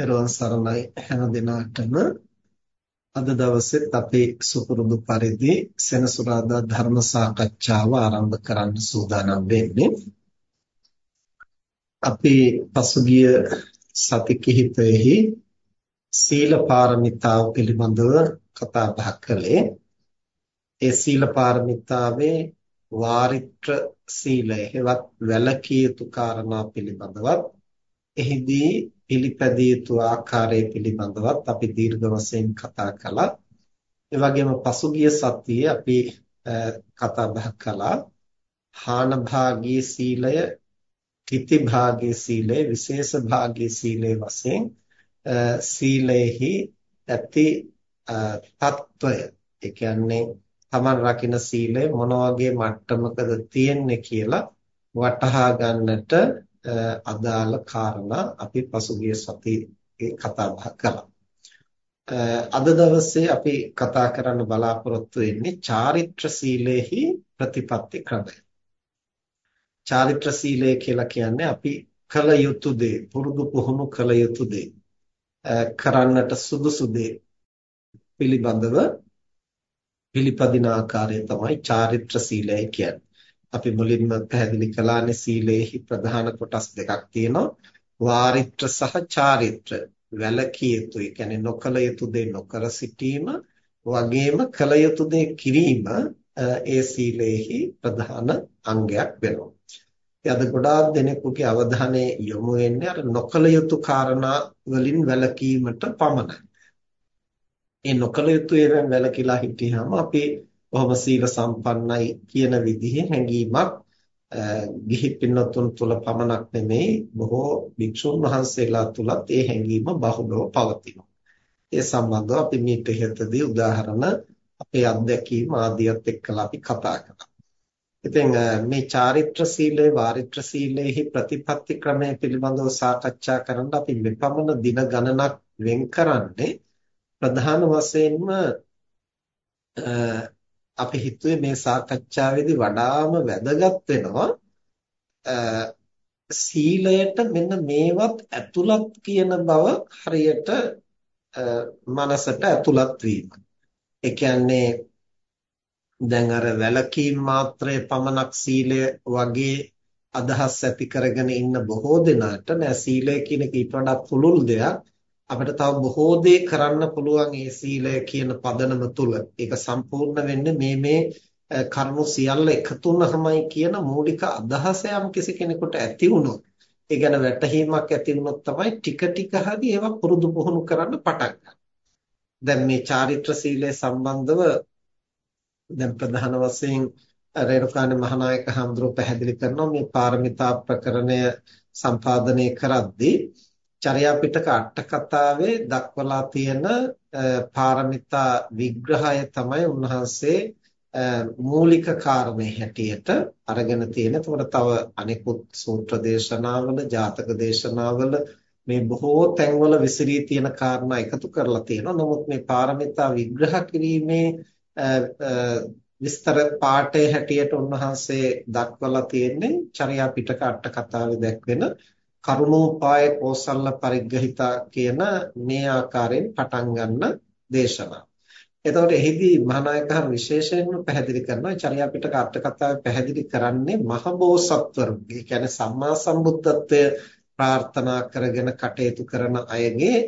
පෙරවන් සරණයි හැම දිනාටම අද දවසෙත් අපේ සුපුරුදු පරිදි සෙනසුරාදා ධර්ම සාකච්ඡාව ආරම්භ කරන්න සූදානම් වෙන්නේ. අපි පසුගිය සති කිහිපෙහි සීල පාරමිතාව පිළිබඳව කතා බහ කළේ. ඒ සීල පාරමිතාවේ වාරිත්‍ර සීලය හෙවත් වැලකී යුතු කාරණා පිළිබඳවත් එහිදී පිළිපැදිය යුතු ආකාරය පිළිබඳවත් අපි දීර්ඝ වශයෙන් කතා කළා. ඒ වගේම පසුගිය සතියේ අපි කතා බහ කළා. හාන භාගී සීලය, තිති භාගී සීලය, විශේෂ භාගී සීලය වශයෙන් සීලෙහි ඇති తত্ত্বය. ඒ කියන්නේ Taman රකින්න සීලය මොන වගේ මට්ටමකද තියෙන්නේ කියලා වටහා ගන්නට අදාළ කාරණා අපි පසුගිය සතියේ කතා බහ කළා. අද දවසේ අපි කතා කරන්න බලාපොරොත්තු වෙන්නේ චාරිත්‍ර සීලේහි ප්‍රතිපත්ති ක්‍රමය. චාරිත්‍ර සීලය කියලා කියන්නේ අපි කල යුතු දේ, පුරුදු පුහුණු කල යුතු දේ, කරන්නට සුදුසු දේ පිළිබඳව පිළිපදින ආකාරය තමයි චාරිත්‍ර සීලය කියන්නේ. අපි මුලින්ම පැහැදිලි කළානේ සීලේහි ප්‍රධාන කොටස් දෙකක් තියෙනවා වාරිත්‍ර සහ චාරිත්‍ර වැලකී යුතු ඒ කියන්නේ නොකල යුතු දේ නොකර සිටීම වගේම කල යුතු දේ කිරීම ඒ සීලේහි ප්‍රධාන අංගයක් වෙනවා. අද ගොඩාක් දෙනෙකුගේ අවධානය යොමු වෙන්නේ අර නොකල යුතු කාරණා වලින් වැළකීමට පමණයි. ඒ නොකල යුතු ඒවාන් වැළකීලා හිටියාම අපි බොහොම සීල සම්පන්නයි කියන විදිහේ හැඟීමක් ගිහි පින්නතුන් තුල පමණක් නෙමෙයි බොහෝ භික්ෂුන් වහන්සේලා තුලත් ඒ හැඟීම බහුලව පවතිනවා. ඒ සම්බන්ධව අපි මේ පෙරතදී උදාහරණ අපේ අත්දැකීම් ආදියත් එක්කලා අපි කතා කරා. ඉතින් මේ චාරිත්‍ර සීලය වාරිත්‍ර සීලෙහි ප්‍රතිපත්ති ක්‍රමය පිළිබඳව සාකච්ඡා කරන්න අපි මෙපමණ දින ගණනක් වෙන් කරන්නේ ප්‍රධාන වශයෙන්ම අපි හිතුවේ මේ සාකච්ඡාවේදී වඩාම වැදගත් වෙනවා සීලයට මෙන්න මේවත් ඇතුළත් කියන බව හරියට මනසට ඇතුළත් වීම. ඒ කියන්නේ දැන් අර වැලකීම් මාත්‍රය පමණක් සීලය වගේ අදහස් ඇති කරගෙන ඉන්න බොහෝ දෙනාට නෑ සීලය කියන එක ඊට වඩා පුළුල් දෙයක්. අපිට තව බොහෝ දේ කරන්න පුළුවන් ඒ සීලය කියන පදනම තුල. ඒක සම්පූර්ණ වෙන්නේ මේ මේ කරුණු සියල්ල එකතු වුනහමයි කියන මූලික අදහස යම් කිසි කෙනෙකුට ඇති වුණොත් ඒ ගැන වැටහීමක් ඇති වුණොත් තමයි ටික ටික හරි ඒවා පුරුදු පුහුණු කරන්න පටන් ගන්න. දැන් මේ චාරිත්‍ර සීලය සම්බන්ධව දැන් ප්‍රධාන වශයෙන් රේරුකාණේ මහානායක හඳුරු පැහැදිලි කරනවා මේ පාරමිතා ප්‍රකරණය සම්පාදනය කරද්දී චර්යා පිටක අට කතාවේ දක්වලා තියෙන පාරමිතා විග්‍රහය තමයි උන්වහන්සේ මූලික කාරණේ හැටියට අරගෙන තියෙන. එතකොට තව අනෙකුත් සූත්‍ර දේශනාවල, ජාතක දේශනාවල මේ බොහෝ තැන්වල විසිරී තියෙන කාරණා එකතු කරලා තියෙනවා. නමුත් මේ පාරමිතා විග්‍රහ කිරීමේ විස්තර පාඩේ හැටියට උන්වහන්සේ දක්වලා තියෙන්නේ චර්යා පිටක අට කතාවේ දැක්වෙන කරුණෝපාය කෝසල්ල පරිග්‍රහිතා කියන මේ ආකාරයෙන් පටන් ගන්න දේශනාව. එතකොට එහිදී මහානායකහර විශේෂයෙන්ම පැහැදිලි කරනවා චර්යා පිටක අට කතාවේ පැහැදිලි කරන්නේ මහබෝසත්වරු. ඒ කියන්නේ සම්මා සම්බුද්ධත්වය ප්‍රාර්ථනා කරගෙන කටයුතු කරන අයගේ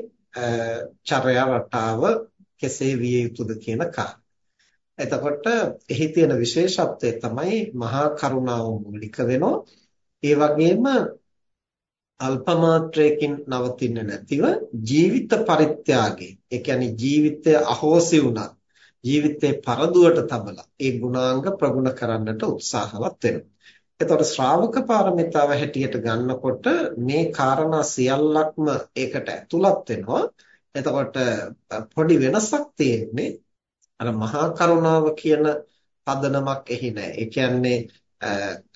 චර්යා රටාව කෙසේ විය යුතුද කියන කාරණා. එතකොට එහි තියෙන විශේෂත්වය තමයි මහා කරුණාව මූලික වෙනවා. ඒ වගේම අල්ප මාත්‍රයකින් නවතින්නේ නැතිව ජීවිත පරිත්‍යාගය ඒ කියන්නේ ජීවිතය අහෝසි වුණත් ජීවිතේ පරදුවට තබලා ඒ ගුණාංග ප්‍රගුණ කරන්නට උත්සාහවත් වෙනවා. එතකොට ශ්‍රාවක පාරමිතාව හැටියට ගන්නකොට මේ කාරණා සියල්ලක්ම ඒකට ඇතුළත් වෙනවා. එතකොට පොඩි වෙනසක් තියෙන්නේ අර මහා කරුණාව කියන පදනමක් එහි නැහැ. ඒ කියන්නේ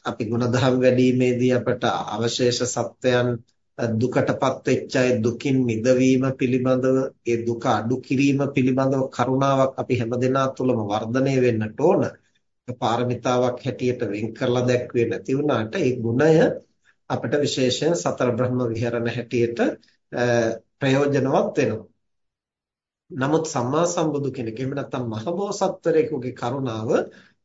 අපි ಗುಣධම් වැඩිීමේදී අපට අවශේෂ සත්වයන් දුකටපත් වෙච්ච අය දුකින් මිදවීම පිළිබඳව ඒ දුක අඩු කිරීම පිළිබඳව කරුණාවක් අපි හැමදෙනා තුළම වර්ධනය වෙන්නට ඕන. පාරමිතාවක් හැටියට වෙන් කරලා දැක්වේ නැති වුණාට ඒ ගුණය අපිට විශේෂයෙන් සතර බ්‍රහ්ම විහරණ හැටියට ප්‍රයෝජනවත් වෙනවා. නමුත් සම්මා සම්බුදු කෙනෙක් එහෙම නැත්නම් මහබෝසත්වරයෙකුගේ කරුණාව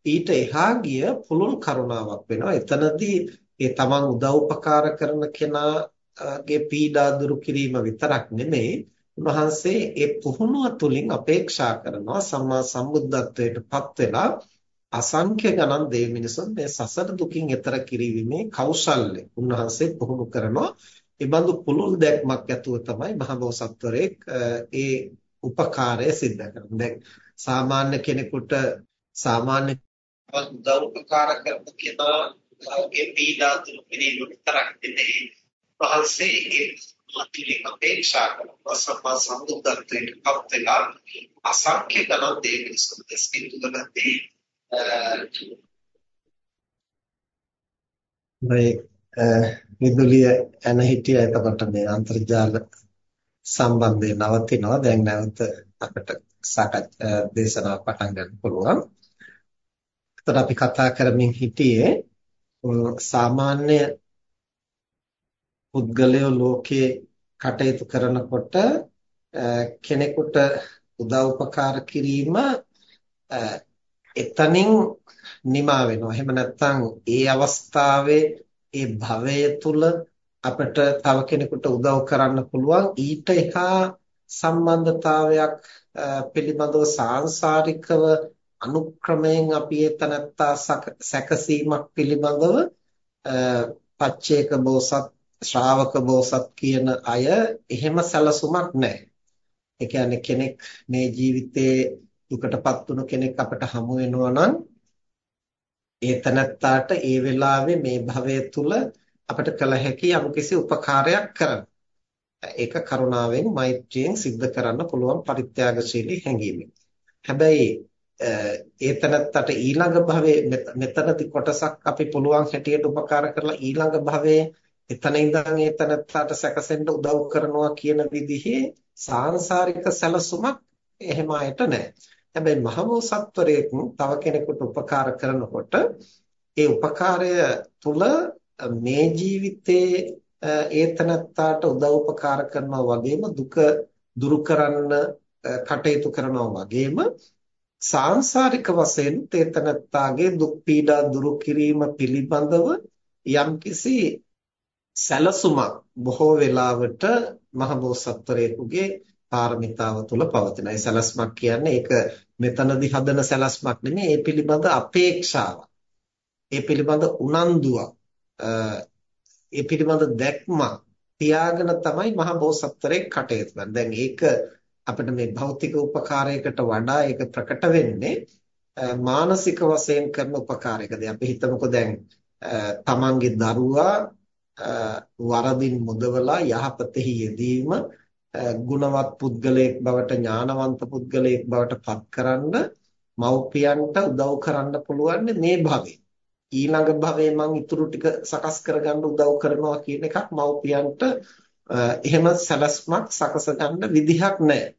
ඊට එහා ගිය පුළුල් කරුණාවක් වෙනවා. එතනදී ඒ තමන් උදව් උපකාර කරන කෙනාගේ පීඩා දුරු කිරීම විතරක් නෙමෙයි උන්වහන්සේ ඒ පුහුණුව තුලින් අපේක්ෂා කරනවා සම්මා සම්බුද්ධත්වයට පත් වෙලා අසංඛ්‍ය ගණන් දෙවි මිනිසුන් මේ සසර දුකින් එතර කිරීමේ කෞශල්‍ය උන්වහන්සේ පුහුණු කරනවා. ඒ බඳු පුළුල් දැක්මක් ඇතුව තමයි මහබෝසත්වරයෙක් ඒ උපකාරය සිද්ධ කරන්නේ. දැන් සාමාන්‍ය කෙනෙකුට සාමාන්‍ය උදව් උපකාර කරන කෙනාගේ පීඩා දුරු කිරීම විතරක් නෙමෙයි වහන්සේ ඒ අතිලික අපේක්ෂා කරන සම්මා සම්බුද්ධත්වයට පත් වෙලා අසංඛ්‍ය ගණන් දෙවි සුදස්කින් තුලදී මේ eh, විදුලිය එන හිටිය එතකොට මේ අන්තර්ජාල සම්බන්ධය නවතිනවා දැන් නැවත අපිට සාකච්ඡා දේශනාව පටන් ගන්න පුළුවන්. එතකොට අපි කතා කරමින් හිටියේ සාමාන්‍ය පුද්ගලයෝ ලෝකේ කටයුතු කරනකොට කෙනෙකුට උදව් උපකාර කිරීම එතනින් නිමා වෙනවා. එහෙම නැත්නම් ඒ අවස්ථාවේ ඒ භවය තුල අපිට තව කෙනෙකුට උදව් කරන්න පුළුවන් ඊට එහා සම්බන්ධතාවයක් පිළිබඳව සාංශාරිකව අනුක්‍රමයෙන් අපි එතනත්තා සැකසීමක් පිළිබඳව පච්චේක බෝසත් ශ්‍රාවක බෝසත් කියන අය එහෙම සැලසුමක් නැහැ. ඒ කියන්නේ කෙනෙක් මේ ජීවිතේ දුකටපත් වුණු කෙනෙක් අපට හමු වෙනවා නම් ඒ තනත්තාට ඒ වෙලාවේ මේ භවය තුල අපිට කළ හැකි යම්කිසි උපකාරයක් කරන්න. ඒක කරුණාවෙන් මෛත්‍රියෙන් සිද්ධ කරන්න පුළුවන් පරිත්‍යාගශීලී හැඟීමෙන්. හැබැයි ඒ තනත්තට ඊළඟ භවයේ මෙතනති කොටසක් අපි පුළුවන් හැටියට උපකාර කරලා ඊළඟ භවයේ එතන ඉඳන් ඒ තනත්තට සැකසෙන්න උදව් කරනවා කියන විදිහේ සාංශාරික සැලසුමක් එහෙම ආයත නැහැ. හැබැයි මහබෝසත්වරයෙක් තව කෙනෙකුට උපකාර කරනකොට ඒ උපකාරය තුල මේ ජීවිතේ ඒතනත්තාට උදව් උපකාර කරනවා වගේම දුක දුරු කරන්න කටයුතු කරනවා වගේම සාංශාරික වශයෙන් තේතනත්තාගේ දුක් පීඩා දුරු කිරීම පිළිබඳව යම්කිසි සැලසුමක් බොහෝ වෙලාවට මහබෝසත්වරයෙකුගේ පාරමිතාව තුළ පවතින. ඒ සැලැස්මක් කියන්නේ ඒක මෙතනදී හදන සැලැස්මක් නෙමෙයි ඒ පිළිබඳ අපේක්ෂාවක්. ඒ පිළිබඳ උනන්දුවක්. ඒ පිළිබඳ දැක්මක් තියාගෙන තමයි මහා බෝසත්වරේ කටයුතු කරන්නේ. දැන් ඒක අපිට මේ භෞතික උපකාරයකට වඩා ඒක ප්‍රකට වෙන්නේ මානසික වශයෙන් කරන උපකාරයකදී. අපි හිතමුකෝ දැන් තමන්ගේ දරුවා වරදින් මුදවලා යහපතෙහි යෙදීම ගුණවත් පුද්ගලයෙක් බවට ඥානවන්ත පුද්ගලයෙක් බවට පත්කරන්න මව්පියන්ට උදව් කරන්න පුළුවන් මේ භවයේ. ඊළඟ භවයේ මං ඊටු ටික සකස් කරගන්න උදව් කරනවා කියන එකක් මව්පියන්ට එහෙම සැලැස්මක් සකස ගන්න විදිහක් නැහැ.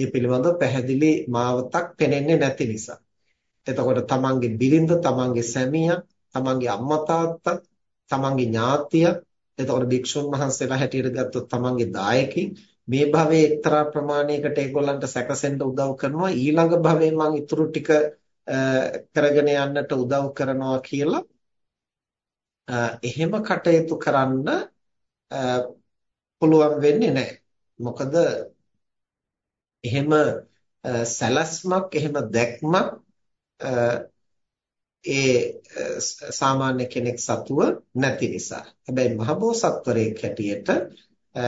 ඒ පිළිබඳව පැහැදිලි මාවතක් පෙනෙන්නේ නැති නිසා. එතකොට තමන්ගේ බිරිඳ, තමන්ගේ සැමියා, තමන්ගේ අම්මා තාත්තා, තමන්ගේ ඥාතිය, එතකොට භික්ෂුන් වහන්සේලා හැටියට ගත්තොත් තමන්ගේ දායකයින් මේ භවයේ එක්තරා ප්‍රමාණයකට ඒගොල්ලන්ට සැකසෙන්න උදව් කරනවා ඊළඟ භවයේ මං ඊටු ටික කරගෙන යන්නට උදව් කරනවා කියලා එහෙම කටයුතු කරන්න පුළුවන් වෙන්නේ නැහැ. මොකද එහෙම සැලැස්මක් එහෙම දැක්මක් ඒ සාමාන්‍ය කෙනෙක් සතුව නැති නිසා. හැබැයි මහබෝසත්වරයෙක් හැටියට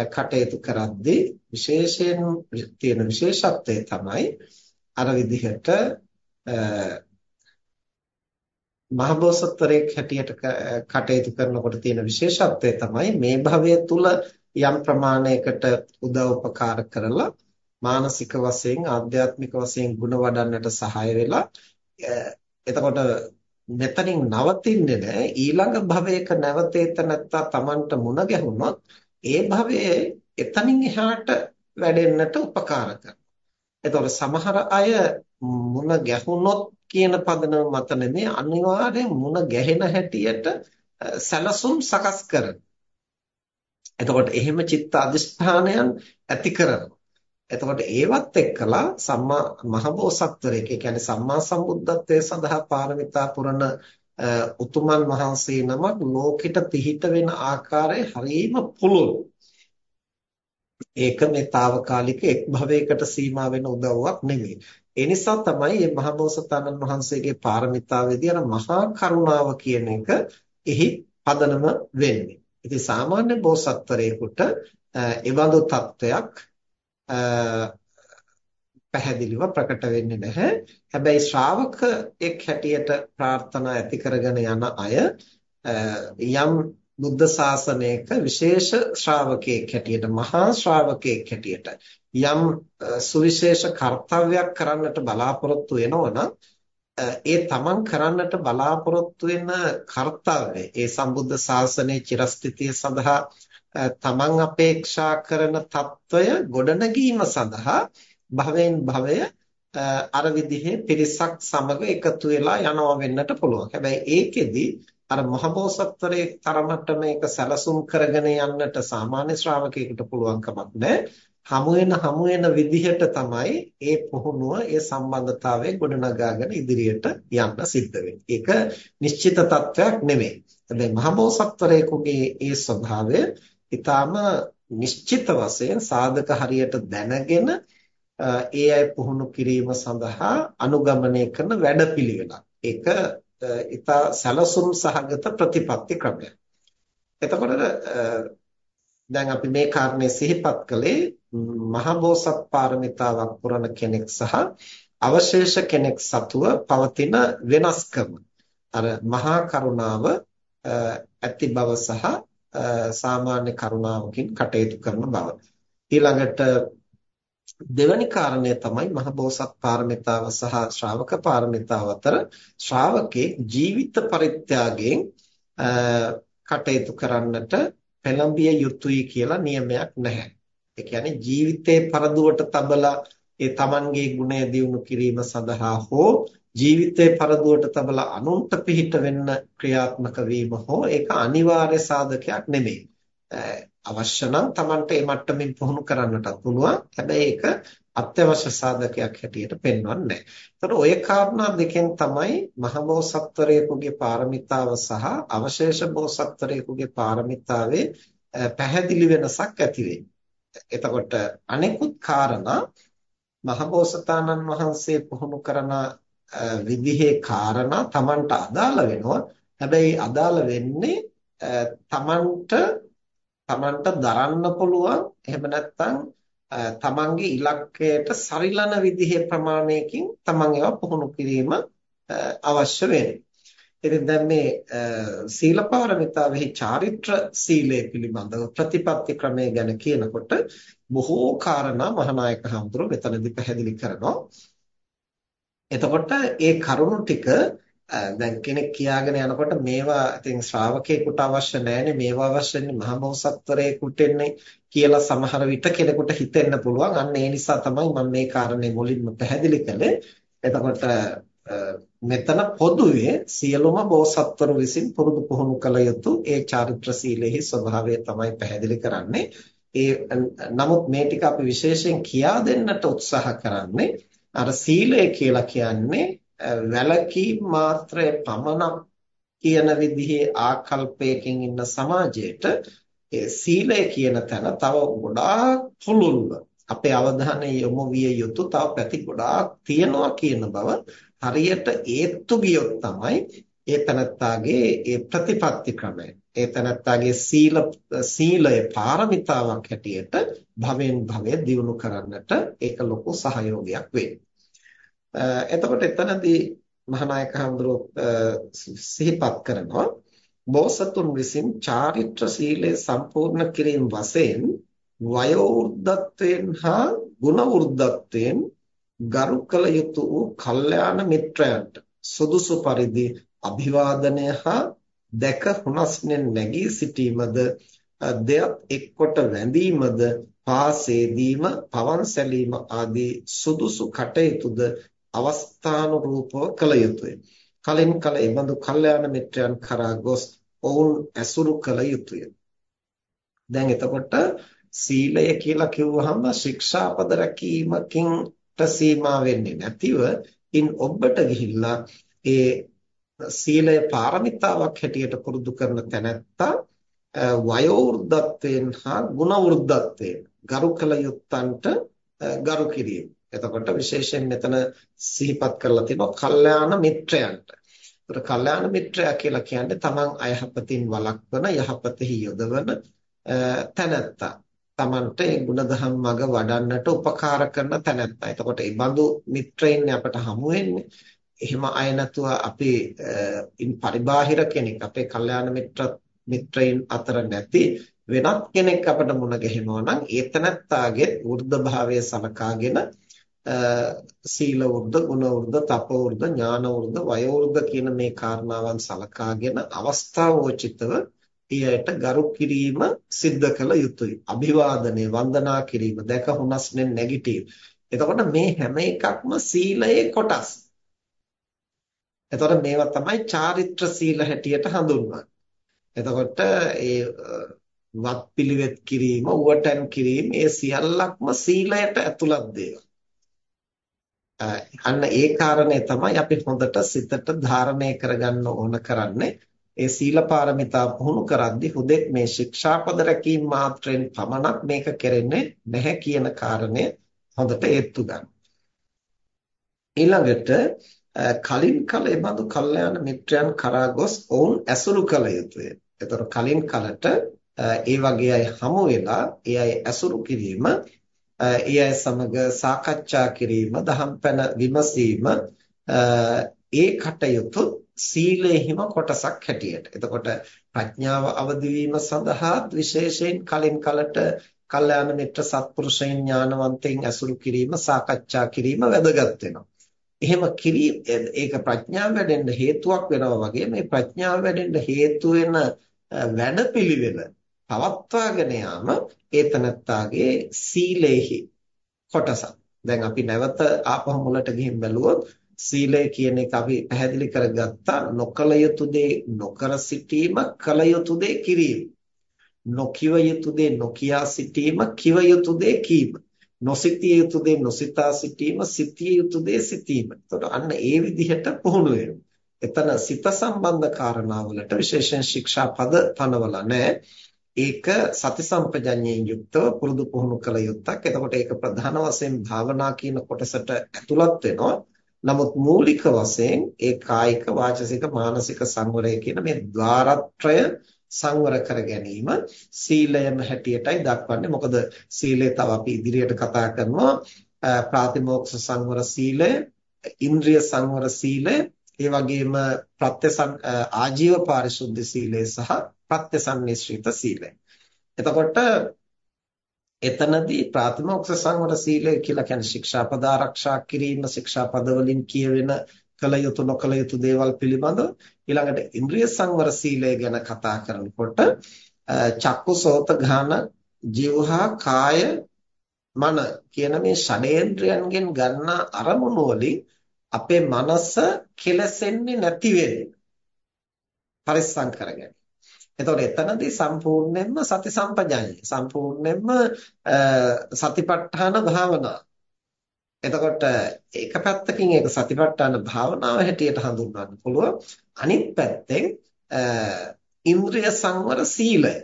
කටයුතු කරද්දී විශේෂයෙන් තියෙන විශේෂත්වය තමයි අර විදිහට මහබෝසත්වරයෙක් හැටියට කටයුතු කරනකොට තියෙන විශේෂත්වය තමයි මේ භවය තුල යම් ප්‍රමාණයකට උදව් උපකාර කරලා මානසික වශයෙන් ආධ්‍යාත්මික වශයෙන් ගුණ වඩන්නට සහාය වෙලා එතකොට මෙතනින් නවතින්නේ නැහැ ඊළඟ භවයක නැවතේත නැත්තා Tamanට මුණ ගැහුනොත් ඒ භවයේ එතනින් එහාට වැඩෙන්නට උපකාර කරනවා. එතකොට සමහර අය මුණ ගැහුනොත් කියන පදනම මත නෙමෙයි අනිවාර්යෙන් මුණ ගැහෙන හැටියට සැලසුම් සකස් කරන. එතකොට එහෙම චිත්ත අධිෂ්ඨානයන් ඇති කරනවා. එතකොට ඒවත් එක්කලා සම්මා මහබෝසත්වරයෙක් ඒ කියන්නේ සම්මා සම්බුද්ධත්වයේ සඳහා පාරමිතා පුරන උතුමන් වහන්සේ නමක් ලෝකෙට පිහිට වෙන ආකාරය හරීම පුළුල්. ඒක මේ తాවකාලික එක් භවයකට සීමා වෙන උදව්වක් නෙමෙයි. ඒ නිසා තමයි මේ මහබෝසතාණන් වහන්සේගේ පාරමිතාවේදී අර මහා කරුණාව කියන එක එහි පදනම වෙන්නේ. ඉතින් සාමාන්‍ය බෝසත්වරයෙකුට එවඳු තත්වයක් පැහැදිලිව ප්‍රකට වෙන්නේ නැහැ. හැබැයි ශ්‍රාවක එක් හැටියට ප්‍රාර්ථනා ඇති කරගෙන යන අය යම් බුද්ධ ශාසනයක විශේෂ ශ්‍රාවකයෙක් හැටියට මහා ශ්‍රාවකයෙක් හැටියට යම් සුවිශේෂ කර්තව්‍යයක් කරන්නට බලාපොරොත්තු වෙනවා ඒ තමන් කරන්නට බලාපොරොත්තු වෙන කර්තව්‍ය ඒ සම්බුද්ධ ශාසනයේ චිරස්ථිතිය සඳහා තමන් අපේක්ෂා කරන తত্ত্বය ගොඩනැගීම සඳහා භවෙන් භවය අර විදිහේ පිරිසක් සමග එකතු වෙලා යනවා වෙන්නට පුළුවන්. හැබැයි ඒකෙදි අර මහබෝසත්වරේ තරමට මේක සැලසුම් කරගෙන යන්නට සාමාන්‍ය ශ්‍රාවකයෙකුට පුළුවන් කමක් නැහැ. හමු වෙන හමු වෙන විදිහට තමයි ඒ පුහුණුව, ඒ සම්බන්ධතාවය ගොඩනගාගෙන ඉදිරියට යන්න සිද්ධ වෙන්නේ. ඒක නිශ්චිත තත්වයක් නෙමෙයි. හැබැයි මහබෝසත්වරයෙකුගේ ඒ ස්වභාවය ඊටාම නිශ්චිත වශයෙන් සාධක හරියට දැනගෙන ඒ අය පුහුණු කිරීම සඳහා අනුගමනය කරන වැඩපිළිවෙලක්. ඒක ඊටා සැලසුම් සහගත ප්‍රතිපත්ති ක්‍රමයක්. එතකොට දැන් අපි මේ කාරණේ සිහිපත් කළේ මහබෝසත් පාරමිතාවක් පුරන කෙනෙක් සහ අවශේෂ කෙනෙක් සතුව පවතින වෙනස්කම. අර මහා කරුණාව ඇති බව සහ සාමාන්‍ය කරුණාවකින් කටයුතු කරන බව. ඊළඟට දෙවැනි කාරණය තමයි මහබෝසත් පාරමිතාව සහ ශ්‍රාවක පාරමිතාව අතර ශ්‍රාවකේ ජීවිත පරිත්‍යාගයෙන් කටයුතු කරන්නට පෙළඹිය යුතුයි කියලා නියමයක් නැහැ. ඒ කියන්නේ ජීවිතේ පරදුවට තබලා ඒ Tamanගේ ගුණය දියුණු කිරීම සඳහා හෝ ජීවිතේ පරදුවට තබලා අනුන්ට පිහිට වෙන්න ක්‍රියාත්මක වීම හෝ ඒක අනිවාර්ය සාධකයක් නෙමෙයි. අවශ්‍ය නම් Tamanට ඒ මට්ටමින් පුහුණු කරන්නටත් පුළුවන්. හැබැයි ඒක අත්‍යවශ්‍ය සාධකයක් හැටියට පෙන්වන්නේ නැහැ. ඒතකොට ওই කාරණා දෙකෙන් තමයි මහබෝසත්වරයෙකුගේ පාරමිතාව සහ අවශේෂ බෝසත්වරයෙකුගේ පාරමිතාවේ පැහැදිලි වෙනසක් ඇති එතකොට අනෙකුත් කාරණා මහබෝසතාණන් වහන්සේ පුහුණු කරන විදිහේ කාරණා Tamanට අදාළ වෙනවා. හැබැයි අදාළ වෙන්නේ Tamanට Tamanට දරන්න පුළුවන් එහෙම නැත්නම් තමන්ගේ ඉලක්කයට සරිලන විදිහේ ප්‍රමාණයකින් තමන් ඒවා පුහුණු කිරීම අවශ්‍ය වෙනවා. ඉතින් දැන් මේ සීල පාරමිතාවෙහි චාරිත්‍ර සීලය පිළිබඳව ප්‍රතිපත්ති ක්‍රමය ගැන කියනකොට බොහෝ කාරණා මහානායක හඳුරු මෙතනදී පැහැදිලි කරනවා. එතකොට ඒ කරුණු ටික දැන් කෙනෙක් කියාගෙන යනකොට මේවා ඉතින් ශ්‍රාවකේකට අවශ්‍ය නැහැනේ මේවා අවශ්‍යන්නේ මහබෝසත්වරයෙකුට එන්නේ කියලා සමහර විට කෙනෙකුට හිතෙන්න පුළුවන්. අන්න ඒ නිසා තමයි මම මේ කාරණේ මුලින්ම පැහැදිලි කළේ. එතකොට මෙතන පොදුවේ සියලුම බෝසත්වරු විසින් පුරුදු පුහුණු කළ යුතු ඒ චාරිත්‍ර සීලෙහි ස්වභාවය තමයි පැහැදිලි කරන්නේ. ඒ නමුත් මේ ටික අපි විශේෂයෙන් කියා දෙන්නට උත්සාහ කරන්නේ අර සීලය කියලා කියන්නේ වැලකීම් මාත්‍රය පමණක් කියන විදිහේ ආකල්පයකින් ඉන්න සමාජයට ඒ සීලය කියන තැන තව ගොඩාක් පුළුල්ව අපේ අවධානය යොමු විය යුතු තව පැති ගොඩාක් තියෙනවා කියන බව හරියට ඒත්තු ගියොත් තමයි ඒ තනත්තාගේ ඒ ප්‍රතිපත්ති ක්‍රමය. ඒ තනත්තාගේ සීල සීලය පාරමිතාවක් හැටියට භවෙන් භවය දියුණු කරන්නට ඒක ලොකු සහයෝගයක් වෙන්නේ එතකොට එතනදී මහානායක හඳුරෝ සිහිපත් කරනවා බෝසතුන් විසින් චාරිත්‍ර සීලය සම්පූර්ණ කිරීම වශයෙන් වයෝ වෘද්ධත්වයෙන් හා ගුණ වෘද්ධත්වයෙන් ගරු කළ යුතු වූ කල්යාණ මිත්‍රයන්ට සුදුසු පරිදි අභිවාදනය හා දැක හුනස්නෙන් නැගී සිටීමද දෙයත් එක්කොට වැඳීමද පාසේදීම පවන් සැලීම ආදී සුදුසු කටයුතුද අවස්ථානුරූපව කළ යුතුය. කලින් කල එබඳු කල්යාණ මිත්‍රයන් කරා ගොස් ඔවුන් ඇසුරු කළ යුතුය. දැන් එතකොට සීලය කියලා කිව්වහම ශික්ෂාපද රැකීමකින් සීමා වෙන්නේ නැතිව ඉන් ඔබට ගිහිල්ලා ඒ සීලය පාරමිතාවක් හැටියට පුරුදු කරන තැනැත්තා වයෝ වෘද්ධත්වයෙන් හා ගුණ වෘද්ධත්වයෙන් ගරු කළ යුත්තන්ට ගරු කිරීම. එතකොට විශේෂයෙන් මෙතන සිහිපත් කරලා තිනවා කල්යාණ මිත්‍රයන්ට. ඒතර කල්යාණ මිත්‍රයා කියලා කියන්නේ තමන් අයහපතින් වළක්වන යහපතෙහි යොදවන තැනැත්තා. තමන්ට ඒ ಗುಣධම් මග වඩන්නට උපකාර කරන තැනැත්තා. එතකොට මේ බඳු මිත්‍රයින් අපට හමු වෙන්නේ. එහෙම අය නැතුව අපි ඉන් පරිබාහිර කෙනෙක් අපේ කල්යාණ මිත්‍ර මිත්‍රයින් අතර නැති වෙනත් කෙනෙක් අපට මුණ ගැහෙනවා නම් ඒ තැනැත්තාගේ වෘද්ධ භාවය සලකාගෙන සීල වෘද්ධ, ගුණ වෘද්ධ, තප වෘද්ධ, ඥාන වෘද්ධ, වය වෘද්ධ කියන මේ කාරණාවන් සලකාගෙන අවස්ථාවෝචිතව ඊයට ගරු කිරීම සිද්ධ කළ යුතුයි. අභිවාදනය වන්දනා කිරීම දැක හුනස්නෙන් නැගිටීම. එතකොට මේ හැම එකක්ම සීලයේ කොටස්. එතකොට මේවා තමයි චාරිත්‍ර සීල හැටියට හඳුන්වන්නේ. එතකොට ඒ වත් පිළිවෙත් කිරීම, උවටන් කිරීම, ඒ සියල්ලක්ම සීලයට ඇතුළත් දේවල්. අන්න ඒ කාරණය තමයි අපි හොඳට සිතට ධාරණය කරගන්න ඕන කරන්නේ. ඒ සීල පාරමිතා පුහුණු කරද්දී හුදෙක් මේ ශික්ෂාපද රැකීම මාත්‍රෙන් පමණක් මේක කෙරෙන්නේ නැහැ කියන කාරණය හොඳට ඒත්තු ගන්න. ඊළඟට කලින් කල එබඳු කල්යාණ මිත්‍රයන් කරා ගොස් ඔවුන් ඇසුරු කළ යුතුය. එතකොට කලින් කලට ඒ වගේ අය හමු වෙලා ඒ අය ඇසුරු කිරීම ඒ අය සමග සාකච්ඡා කිරීම, දහම් පැන විමසීම ඒ කටයුතු සීලේහිම කොටසක් හැටියට. එතකොට ප්‍රඥාව අවදි වීම සඳහා විශේෂයෙන් කලින් කලට කල්යාණ මිත්‍ර සත්පුරුෂයන් ඥානවන්තයින් ඇසුරු කිරීම සාකච්ඡා කිරීම වැදගත් වෙනවා. එහෙම කිරීම ඒක ප්‍රඥාව වැඩෙන්න හේතුවක් වෙනවා වගේ මේ ප්‍රඥාව වැඩෙන්න හේතු වෙන වැඩපිළිවෙල පවත්වාගෙන යාම ඒතනත්තාගේ සීලේහි කොටසක්. දැන් අපි නැවත ආපහු මුලට ගිහින් බැලුවොත් සීලය කියන එක අපි පැහැදිලි කරගත්තා නොකල යුතු දේ නොකර සිටීම කල යුතු දේ කිරීම නොකිව යුතු දේ නොකියා සිටීම කිව යුතු දේ කීම නොසිතිය යුතු දේ නොසිතා සිටීම සිතිය යුතු දේ සිටීම එතකොට අන්න ඒ විදිහට පුහුණු එතන සිත සම්බන්ධ කාරණාවලට විශේෂයෙන් ශික්ෂා පද පනවලා නැහැ ඒක සති සම්පජඤ්ඤයෙන් යුක්තව පුරුදු පුහුණු කළ යුත්තක්. එතකොට ඒක ප්‍රධාන වශයෙන් භාවනා කියන කොටසට ඇතුළත් වෙනවා. නමුත් මූලික වශයෙන් ඒ කායික වාචසික මානසික සංවරය කියන මේ ద్వාරත්‍රය සංවර කර ගැනීම සීලයම හැටියටයි දක්වන්නේ. මොකද සීලය තව අපි ඉදිරියට කතා කරනවා ප්‍රාතිමෝක්ෂ සංවර සීලය, ඉන්ද්‍රිය සංවර සීලය, ඒ වගේම ප්‍රත්‍ය ආජීව පාරිශුද්ධ සීලය සහ ප්‍රත්‍යසන්නිශ්චිත සීලය. එතකොට එතනදී ප්‍රාතිමෝක්ෂ සංවර සීලය කියලා කියන්නේ ශික්ෂාපද ආරක්ෂා කිරීම ශික්ෂාපද වලින් කියවෙන කල යුතු නොකල යුතු දේවල් පිළිබඳව ඊළඟට ඉන්ද්‍රිය සංවර සීලය ගැන කතා කරනකොට චක්කු සෝත ඝාන જીවහා කාය මන කියන මේ ෂඩේන්ද්‍රයන්ගෙන් ගන්න අරමුණු වලින් අපේ මනස කෙලසෙන්නේ නැති වෙන්නේ පරිස්සම් කරගන්න. එතකොට එතනදී සම්පූර්ණයෙන්ම සති සම්පජාඤ්ඤය සම්පූර්ණයෙන්ම සතිපට්ඨාන භාවනාව. එතකොට එක පැත්තකින් ඒක සතිපට්ඨාන භාවනාව හැටියට හඳුන්වන්න පුළුවන්. අනිත් පැත්තෙන් ඉන්ද්‍රිය සංවර සීලය.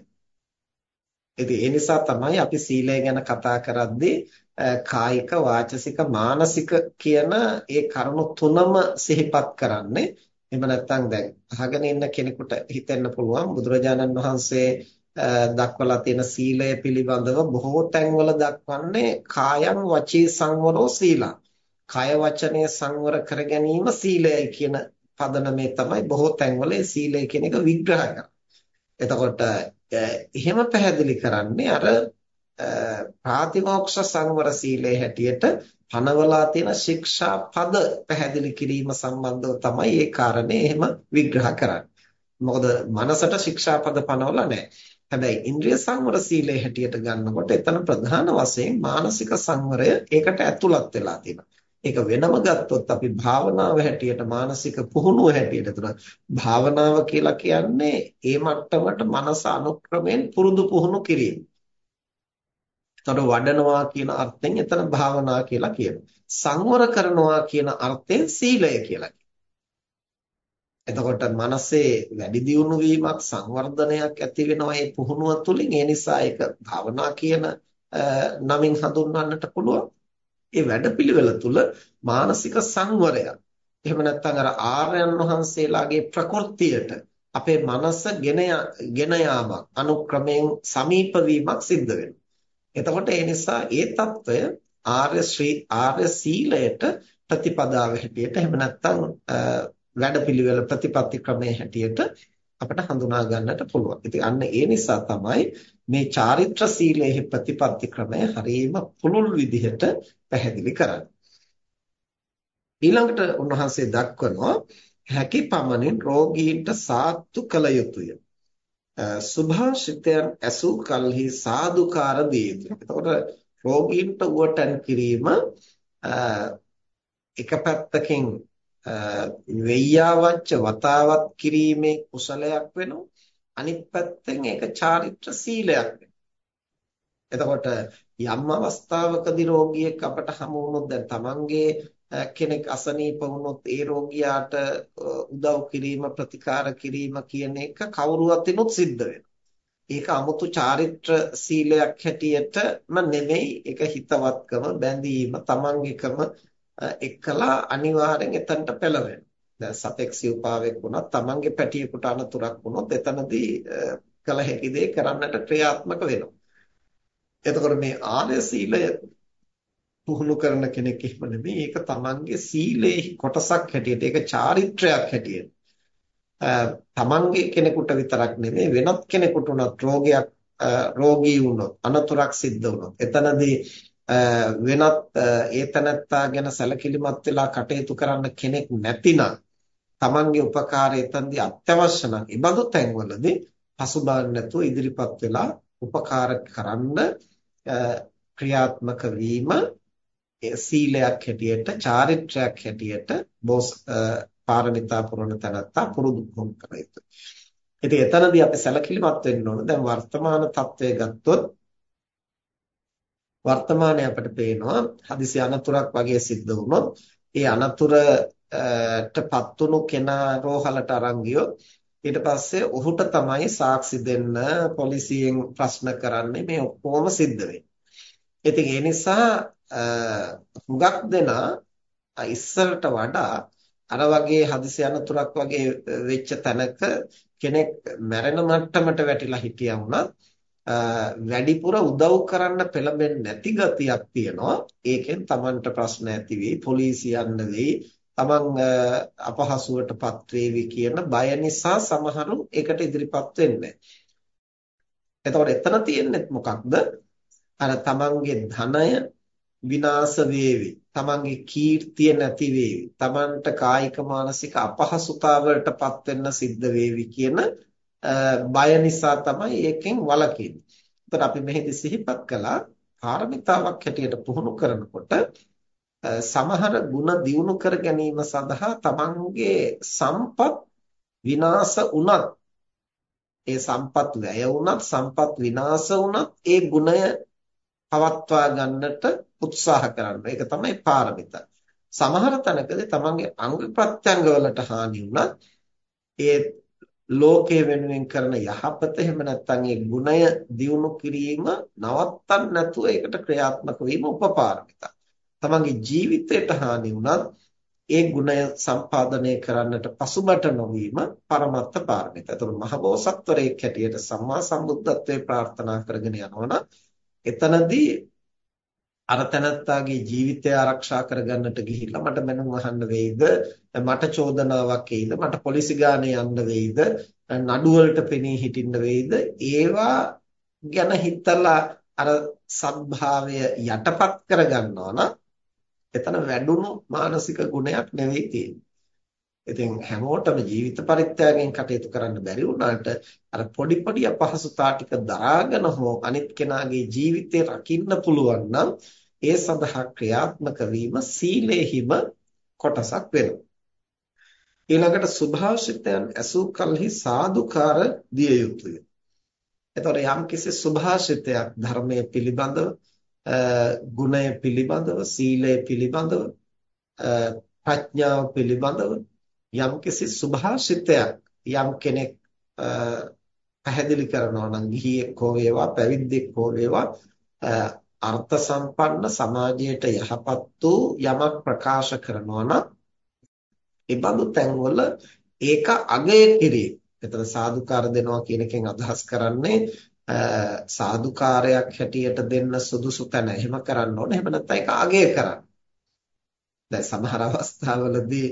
ඉතින් ඒ නිසා තමයි අපි සීලය ගැන කතා කරද්දී කායික වාචසික මානසික කියන ඒ කරුණු තුනම සිහිපත් කරන්නේ එහෙම නැත්නම් දැන් අහගෙන ඉන්න කෙනෙකුට හිතෙන්න පුළුවන් බුදුරජාණන් වහන්සේ දක්වලා තියෙන සීලය පිළිබඳව බොහෝ තැන්වල දක්වන්නේ කායං වචී සංවරෝ සීලං. කය වචනය සංවර කර ගැනීම සීලයයි කියන පදනමේ තමයි බොහෝ තැන්වල සීලය කියන එක විග්‍රහ කරන්නේ. එතකොට එහෙම පැහැදිලි කරන්නේ අර ප්‍රාතිමෝක්ෂ සංවර සීලේ හැටියට පනවලා තියෙන ශික්ෂා පද පැහැදිලි කිරීම සම්බන්ධව තමයි ඒ කාරණේ එහෙම විග්‍රහ කරන්නේ. මොකද මනසට ශික්ෂා පද පනවලා නැහැ. හැබැයි ඉන්ද්‍රිය සංවර සීලේ හැටියට ගන්නකොට එතන ප්‍රධාන වශයෙන් මානසික සංවරය ඒකට ඇතුළත් වෙලා තියෙනවා. ඒක වෙනම ගත්තොත් අපි භාවනාව හැටියට මානසික පුහුණුව හැටියට එතන භාවනාව කියලා කියන්නේ ඒ මට්ටමට මනස අනුක්‍රමයෙන් පුරුදු පුහුණු කිරීම. එතකොට වඩනවා කියන අර්ථයෙන් එතන භාවනා කියලා කියනවා. සංවර කරනවා කියන අර්ථයෙන් සීලය කියලා එතකොට මනසේ වැඩි දියුණු වීමක් සංවර්ධනයක් ඇති වෙනවා මේ පුහුණුව තුළින්. ඒ නිසා ඒක භවනා කියන නමින් හඳුන්වන්නට පුළුවන්. ඒ වැඩපිළිවෙල තුළ මානසික සංවරය. එහෙම නැත්නම් අර ආර්යයන් වහන්සේලාගේ ප්‍රകൃතියට අපේ මනස ගෙන ගෙන යාමක් අනුක්‍රමයෙන් සමීප වීමක් සිද්ධ වෙනවා. එතකොට ඒ නිසා ඒ తত্ত্বය ආර්ය ශ්‍රී ආර්ය සීලයට ප්‍රතිපදාව හැටියට එහෙම නැත්නම් වැඩපිළිවෙල ප්‍රතිපත්ති ක්‍රමයේ හැටියට අපිට හඳුනා ගන්නට පුළුවන්. ඉතින් අන්න ඒ නිසා තමයි මේ චාරිත්‍ර සීලයේ ප්‍රතිපත්ති ක්‍රමය හරියම පුළුල් විදිහට පැහැදිලි කරන්නේ. ඊළඟට උන්වහන්සේ දක්වනවා හැකි පමණින් රෝගීන්ට සාත්තු කළ යුතුය. සුභාෂිතයන් ඇසූ කල්හි සාදුකාර දී යුතුය. එතකොට රෝගීන්ට උවටන් කිරීම එක පැත්තකින් වෙయ్యවච්ච වතාවත් කිරීමේ කුසලයක් වෙනවා. අනිත් පැත්තෙන් ඒක චාරිත්‍ර සීලයක් වෙනවා. එතකොට යම් අවස්ථාවකදී රෝගියෙක් අපට හමු වුණොත් දැන් Tamanගේ කෙනෙක් අසනීප වුණොත් ඒ රෝගියාට උදව් කිරීම ප්‍රතිකාර කිරීම කියන එක කවුරුවත් වෙනුත් සිද්ධ වෙනවා. ඒක 아무තු චාරිත්‍ර සීලයක් හැටියටම නෙමෙයි. ඒක හිතවත්කම බැඳීම තමන්ගේකම එක්කලා අනිවාර්යෙන් එතනට පෙළවෙනවා. දැන් සතෙක් සිව්පාවෙක් වුණත් තමන්ගේ පැටියෙකුට අනතුරක් වුණොත් එතනදී කල හැකි දේ කරන්නට ක්‍රියාත්මක වෙනවා. එතකොට මේ ආර්ය සීලය පුහුණු කරන කෙනෙක් එහෙම නෙමෙයි. ඒක තමන්ගේ සීලේ කොටසක් හැටියට, ඒක චාරිත්‍රයක් හැටියට. තමන්ගේ කෙනෙකුට විතරක් නෙමෙයි වෙනත් කෙනෙකුට උනත් රෝගයක් රෝගී වුණොත් අනතුරක් සිද්ධ වුණොත් එතනදී වෙනත් ඒ තනත්තා ගැන සැලකිලිමත් වෙලා කටයුතු කරන්න කෙනෙක් නැතිනම් තමන්ගේ උපකාරය එතනදී අත්‍යවශ්‍ය නම් ඒ බඳු තැන්වලදී පසුබාන්න නැතුව ඉදිරිපත් වෙලා උපකාර කරන්න ක්‍රියාත්මක වීම සීලයක් හැටියට චාරිත්‍රයක් හැටියට බොස් පාරමිතා පුරන තැනත්තා පුරුදු පුහුණු කර යුතුයි. ඉතින් එතනදී අපි සැලකිලිමත් වෙන්න ඕන. දැන් වර්තමාන තත්ත්වය ගත්තොත් වර්තමානයේ අපිට පේනවා හදිසි අනතුරක් වගේ සිද්ධ වුණොත් ඒ අනතුරටපත් වුණු කෙනා රෝහලට අරන් ගියොත් ඊට පස්සේ ඔහුට තමයි සාක්ෂි දෙන්න පොලිසියෙන් ප්‍රශ්න කරන්නේ මේ ඔක්කොම සිද්ධ වෙන්නේ. ඉතින් ඒ නිසා හුඟක් දෙනා ඉස්සරට වඩා අර වගේ හදිසි අනතුරක් වගේ වෙච්ච තැනක කෙනෙක් මැරෙන මට්ටමට වැටිලා හිටියා වුණත් වැඩිපුර උදව් කරන්න පෙළඹෙන්නේ නැති ගතියක් තියෙනවා. ඒකෙන් Tamanට ප්‍රශ්න ඇති වෙයි, පොලිසිය යන්න වෙයි, Taman අපහසුවටපත් වේවි කියන බය නිසා සමහරු ඒකට ඉදිරිපත් වෙන්නේ එතකොට එතන තියෙන්නේ මොකක්ද? අර Tamanගේ ධනය විනාශ වේවි. Tamanගේ කීර්තිය නැති වේවි. Tamanට කායික මානසික අපහසුතාවලටපත් වෙන්න සිද්ධ වේවි කියන බය නිසා තමයි ඒකෙන් වළකින්නේ. එතකොට අපි මෙහිදී සිහිපත් කළා පාරමිතාවක් හැටියට පුහුණු කරනකොට සමහර ಗುಣ දියුණු කර ගැනීම සඳහා තමන්ගේ සම්පත් විනාශ වුණත් ඒ සම්පත් වැය වුණත් සම්පත් විනාශ වුණත් ඒ ගුණය පවත්වා ගන්නට උත්සාහ කරන්න. ඒක තමයි පාරමිතා. සමහර තැනකදී තමන්ගේ අංග ප්‍රත්‍යංග වලට හානි වුණත් ඒ ලෝකයේ වෙනුවෙන් කරන යහපත එහෙම නැත්නම් ඒ ගුණය දියුණු කිරීම නවත්තන්න නැතුව ඒකට ක්‍රියාත්මක වීම උපපාරමිතා. තමන්ගේ ජීවිතයට හානි වුණත් ඒ ගුණය සම්පාදනය කරන්නට පසුබට නොවීම පරමත්ත පාරමිතා. ඒතකොට මහබෝසත්වරයෙක් හැටියට සම්මා සම්බුද්ධත්වයේ ප්‍රාර්ථනා කරගෙන යනවනම් එතනදී අර තනත්තාගේ ජීවිතය ආරක්ෂා කරගන්නට ගිහිල්ලා මට මැනුම් අහන්න වෙයිද? මට චෝදනාවක් එයිද? මට පොලිසි ගානේ යන්න වෙයිද? නඩු වලට පෙනී හිටින්න වෙයිද? ඒවා ගැන හිතලා අර සත්භාවය යටපත් කරගන්නවා නම් එතන වැඩුණු මානසික ගුණයක් නෙවෙයි තියෙන්නේ. ඉතින් හැමෝටම ජීවිත පරිත්‍යාගයෙන් කටයුතු කරන්න බැරි වුණාට අර පොඩි පොඩි අපහසුතා ටික දරාගෙන හෝ අනිත් කෙනාගේ ජීවිතේ රකින්න පුළුවන් නම් ඒ සඳහා ක්‍රියාත්මක වීම සීලේහිම කොටසක් වෙනවා. ඊළඟට සුභාෂිතයන් ඇසූ කලෙහි සාදුකාර දිය යුතුය. එතකොට යම් කිසි සුභාෂිතයක් ධර්මයේ පිළිබඳව, ගුණය පිළිබඳව, සීලය පිළිබඳව, ප්‍රඥාව පිළිබඳව යම් කිසි සුභාෂිතයක් යම් කෙනෙක් පැහැදිලි කරනවා නම් ගිහියෙක් හෝ වේවා පැවිද්දෙක් හෝ වේවා අර්ථ සම්පන්න සමාජයට යහපත් වූ යමක් ප්‍රකාශ කරනවා නම් ඒ බඳු තැන්වල ඒක අගය කිරීම. එතන සාදුකාර දෙනවා කියන එකෙන් අදහස් කරන්නේ සාදුකාරයක් හැටියට දෙන්න සුදුසු තැන එහෙම කරන්න ඕනේ. එහෙම නැත්නම් ඒක අගය කරන්න. දැන් සමහර අවස්ථාවලදී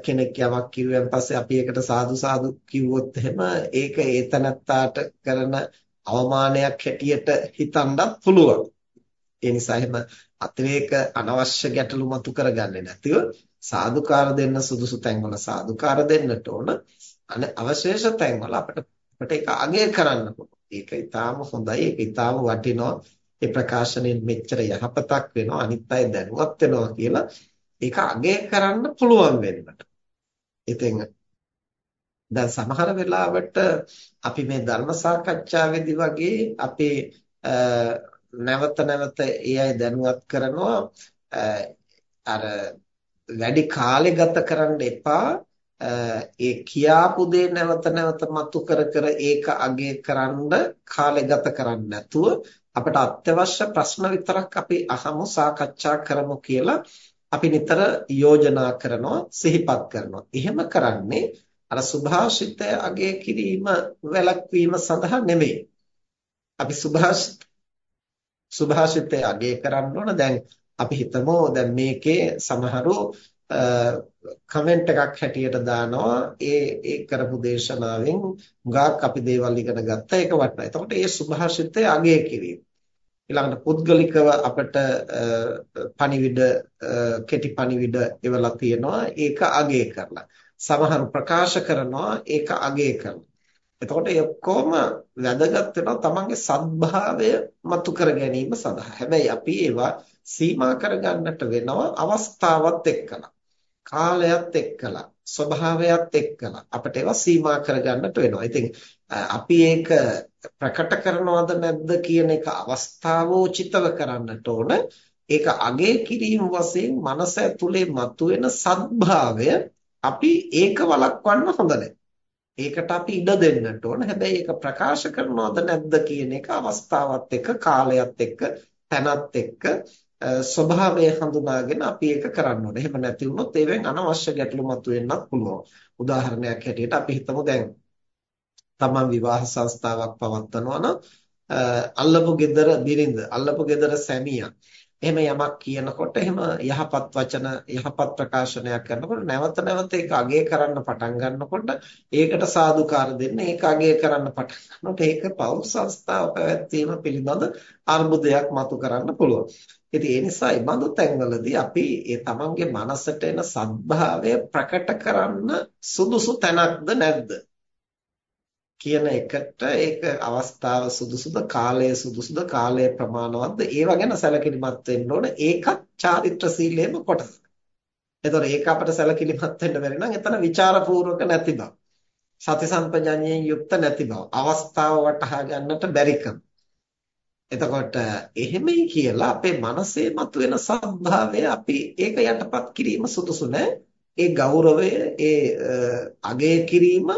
කෙනෙක් යමක් කිව්වන් පස්සේ අපි ඒකට සාදු සාදු කිව්වොත් එහෙම ඒක ඒතනත්තාට කරන අවමානයක් හැටියට හිතන්නත් පුළුවන්. ඒ නිසා එහෙම අතිරේක අනවශ්‍ය ගැටලු මතු කරගන්නේ නැතිව සාදුකාර දෙන්න සුදුසු තැන්වල සාදුකාර දෙන්නට ඕන. අනේ අවශේෂ තැන්වල අපිට අපිට ඒක අගය කරන්න පුළුවන්. ඒක ඊටාම හොඳයි. ඒක ඊටාම වටිනවා. ඒ ප්‍රකාශනයෙන් මෙච්චර යහපතක් වෙනවා. අනිත් අය දැනුවත් වෙනවා කියලා ඒක අගය කරන්න පුළුවන් වෙන්නට. ඉතින් දැන් සමහර වෙලාවට අපි මේ ධර්ම සාකච්ඡාවේදී වගේ අපේ නැවත නැවත ඒ අය දැනුවත් කරනවා අර වැඩි කාලෙ ගත කරන්න එපා ඒ කියාපු දේ නැවත නැවත මතු කර කර ඒක අගය කරන්න කාලෙ ගත කරන්නේ නැතුව අපට අත්‍යවශ්‍ය ප්‍රශ්න විතරක් අපි අහමු සාකච්ඡා කරමු කියලා අපි නිතර යෝජනා කරනවා සිහිපත් කරනවා. එහෙම කරන්නේ අර සුභාෂිතය අගය කිරීම වැළැක්වීම සඳහා නෙමෙයි. අපි සුභාෂිත සුභාෂිතය අගය කරන්න ඕන. දැන් අපි හිතමු දැන් මේකේ සමහරු කමෙන්ට් එකක් හැටියට දානවා ඒ ඒ කරපු දේශනාවෙන් හුඟක් අපි දේවල් ඉගෙන ගත්තා ඒක වටනවා. එතකොට ඒ සුභාෂිතය අගය කිරීම. ඊළඟට පුද්ගලිකව අපිට පණිවිඩ කෙටි පණිවිඩ එවලා තියෙනවා ඒක අගය කරලා. සමහර ප්‍රකාශ කරනවා ඒක අගය කරලා. එතකොට ඒ ඔක්කොම වැදගත් වෙනවා තමන්ගේ සත්භාවය මතු කර ගැනීම සඳහා. හැබැයි අපි ඒවා සීමා කරගන්නට වෙනවා අවස්ථාවත් එක්කලා. කාලයත් එක්කලා ස්වභාවයත් එක්කලා අපිට ඒවා සීමා කරගන්නට වෙනවා. ඉතින් අපි ඒක ප්‍රකට කරනවද නැද්ද කියන එක අවස්ථාවෝචිතව කරන්නට ඕන. ඒක අගේ කිරීම වශයෙන් මනස ඇතුලේ මතුවෙන සද්භාවය අපි ඒක වළක්වන්න හොඳ ඒකට අපි ඉඩ දෙන්නට ඕන. හැබැයි ඒක ප්‍රකාශ කරනවද නැද්ද කියන එක අවස්ථාවත් එක්ක කාලයත් එක්ක තැනත් එක්ක ස්වභාවය හඳුනාගෙන අපි ඒක කරන්න ඕනේ. එහෙම නැති වුණොත් ඒවෙන් අනවශ්‍ය ගැටලු මතුවෙන්නත් පුළුවන්. උදාහරණයක් හැටියට අපි හිතමු දැන් තමන් විවාහ සංස්ථාවක් පවත්වනවා නම් අල්ලපු ගෙදර බිරිඳ, අල්ලපු ගෙදර සැමියා එහෙම යමක් කියනකොට එහෙම යහපත් වචන යහපත් ප්‍රකාශනයක් කරනකොට නැවත නැවත ඒක අගය කරන්න පටන් ගන්නකොට ඒකට සාදුකාර දෙන්න ඒක අගය කරන්න පටන් ගන්නකොට ඒක පෞල් සංස්ථාව පැවැත්වීම පිළිබඳ අර්බුදයක් මතු කරන්න පුළුවන්. ඉතින් ඒ නිසා මේ බඳු තැන්වලදී අපි ඒ තමන්ගේ මනසට එන සද්භාවය ප්‍රකට කරන්න සුදුසු තැනක්ද නැද්ද කියන එකට ඒක අවස්ථාව සුදුසුද කාලය සුදුසුද කාලය ප්‍රමාණවත්ද ඒවා ගැන සැලකිලිමත් වෙන්න ඕන ඒකත් චාරිත්‍ර සීලයේම කොටසක්. එතකොට ඒක අපිට සැලකිලිමත් වෙන්න බැරි නම් එතන ਵਿਚාරපූර්වක නැති බව. සති සම්පජඤ්ඤයෙන් යුක්ත නැති බව. අවස්ථාව වටහා ගන්නට බැරිකම. එතකොට එහෙමයි කියලා අපේ මනසේ මතුවෙන සම්භාවය අපි ඒක යටපත් කිරීම සුදුසු ඒ ගෞරවය ඒ අගය කිරීම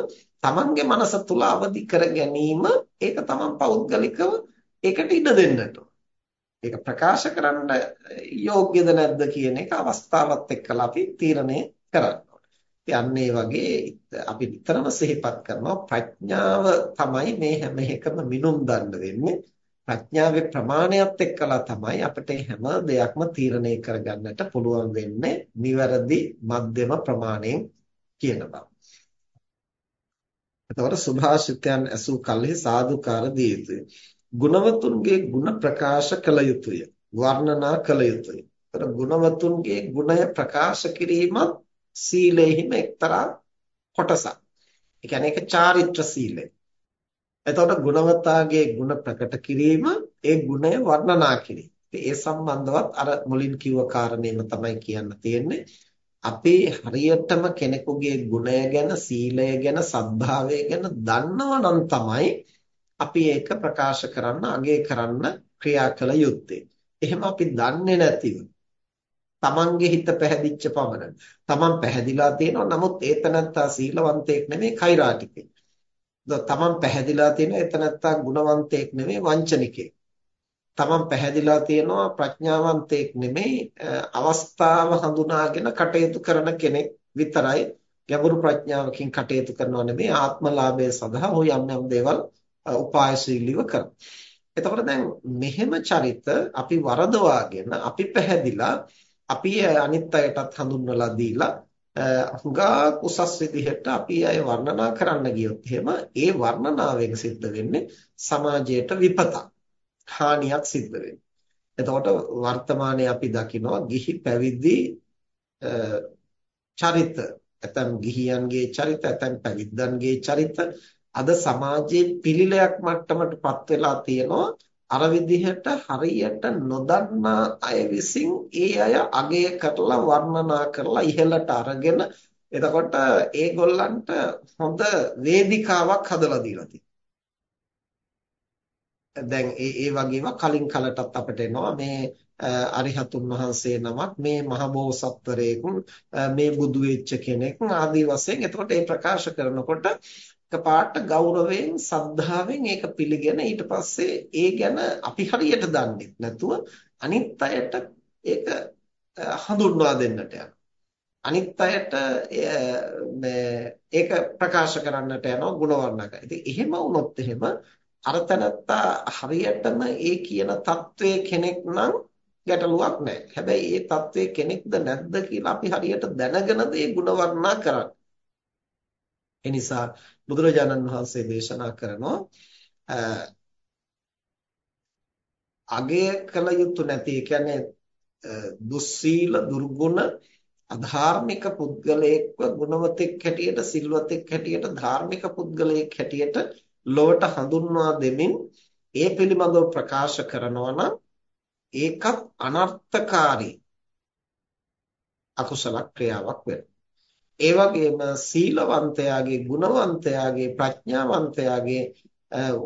තමන්ගේ මනස තුල අවදි කර ගැනීම ඒක තමන් පෞද්ගලිකව ඒකට ඉඩ දෙන්නට ඒක ප්‍රකාශ කරන්න යෝග්‍යද නැද්ද කියන එක අවස්ථාවත් එක්කලා අපි තීරණය කරන්න ඕනේ. වගේ අපි විතරම සිහිපත් කරනවා ප්‍රඥාව තමයි මේ හැම එකම මිනුම් දන්න වෙන්නේ. ප්‍රඥාවේ ප්‍රමාණයත් එක්කලා තමයි අපිට හැම දෙයක්ම තීරණය කරගන්නට පුළුවන් වෙන්නේ නිවැරදි මධ්‍යම ප්‍රමාණයෙන් කියන බව. එතකොට සුභාෂිතයන් ඇසූ කල්හි සාදුකාර දිය යුතුය. ගුණවතුන්ගේ ಗುಣ ප්‍රකාශ කළ යුතුය. වර්ණනා කළ යුතුය. එතකොට ගුණවතුන්ගේ ගුණය ප්‍රකාශ කිරීමත් සීලෙහිම එක්තරා කොටසක්. ඒ කියන්නේ ඒක චාරිත්‍ර සීලය. එතකොට ගුණවතාගේ ಗುಣ ප්‍රකට කිරීම ඒ ගුණය වර්ණනා කිරීම. ඒ සම්බන්ධවත් අර මුලින් කිව්ව කාරණේම තමයි කියන්න තියෙන්නේ. අපි හරියටම කෙනෙකුගේ ගුණය ගැන, සීලය ගැන, සද්ධාවය ගැන දන්නවනම් තමයි අපි ඒක ප්‍රකාශ කරන්න, අගය කරන්න ක්‍රියා කළ යුත්තේ. එහෙම අපි දන්නේ නැතිව තමන්ගේ හිත පැහැදිච්ච පමණ තමන් පැහැදිලා තියෙනවා නමුත් ඒතනත්තා සීලවන්තයෙක් නෙමෙයි කෛරාටිකෙක්. තමන් පැහැදිලා තියෙනවා ඒතනත්තා ගුණවන්තයෙක් නෙමෙයි වංචනිකයෙක්. තමන් පැහැදිලා තියෙනවා ප්‍රඥාවන්තයෙක් නෙමෙයි අවස්ථාව හඳුනාගෙන කටයුතු කරන කෙනෙක් විතරයි ගැඹුරු ප්‍රඥාවකින් කටයුතු කරනවා නෙමෙයි ආත්මලාභය සඳහා ඔහු යම් යම් දේවල් උපායශීලීව කරනවා. එතකොට දැන් මෙහෙම චරිත අපි වරදවාගෙන අපි පැහැදිලා අපි අනිත් අයටත් හඳුන්වලා දීලා හුඟක් උසස් විදිහට අපි අය වර්ණනා කරන්න ගියොත් එහෙම ඒ වර්ණනාවෙන් සිද්ධ වෙන්නේ සමාජයට විපතක් හානියක් සිද්ධ වෙන්නේ. එතකොට වර්තමානයේ අපි දකිනවා ගිහි පැවිදි චරිත. ඇතම් ගිහියන්ගේ චරිත ඇතම් පැවිද්දන්ගේ චරිත. අද සමාජයේ පිළිලයක් මට්ටමටපත් වෙලා තියෙනවා. අර විදිහට හරියට නොදන්නා අය විසින් ඒ අය අගය කරලා වර්ණනා කරලා ඉහළට අරගෙන එතකොට ඒගොල්ලන්ට හොඳ වේදිකාවක් හදලා දීලා දැන් ඒ ඒ වගේම කලින් කලටත් අපිට එනවා මේ අරිහතුන් වහන්සේ නමක් මේ මහබෝසත්වරයෙකුන් මේ බුදු වෙච්ච කෙනෙක් ආදී වශයෙන් එතකොට ඒ ප්‍රකාශ කරනකොට එකපාරට ගෞරවයෙන් සද්ධාවෙන් ඒක පිළිගෙන ඊට පස්සේ ඒ ගැන අපි හරියට දන්නේ නැතුව අනිත් අයට ඒක හඳුන්වා දෙන්නට යනවා. අනිත් අයට ඒක ප්‍රකාශ කරන්නට යනවා ගුණ වර්ණක. ඉතින් එහෙම වුණොත් එහෙම අරතනත්තා හරියටම ඒ කියන தત્ත්වයේ කෙනෙක් නම් ගැටලුවක් නැහැ. හැබැයි ඒ தત્ත්වයේ කෙනෙක්ද නැද්ද කියලා අපි හරියට දැනගෙනද ඒ ಗುಣ වර්ණනා කරන්නේ. ඒ නිසා බුදුරජාණන් වහන්සේ දේශනා කරනවා අගය කළ යුතු නැති ඒ කියන්නේ දුස්සීල දුර්ගුණ අධාර්මික පුද්ගලයෙක්ව ගුණවතෙක් හැටියට සිල්වතෙක් හැටියට ධාර්මික පුද්ගලයෙක් හැටියට ලොවට හඳුන්වා දෙමින් ඒ පිළිබඳව ප්‍රකාශ කරනවා නම් ඒකත් අනර්ථකාරී අකුසල ක්‍රියාවක් වෙනවා ඒ වගේම සීලවන්තයාගේ ගුණවන්තයාගේ ප්‍රඥාවන්තයාගේ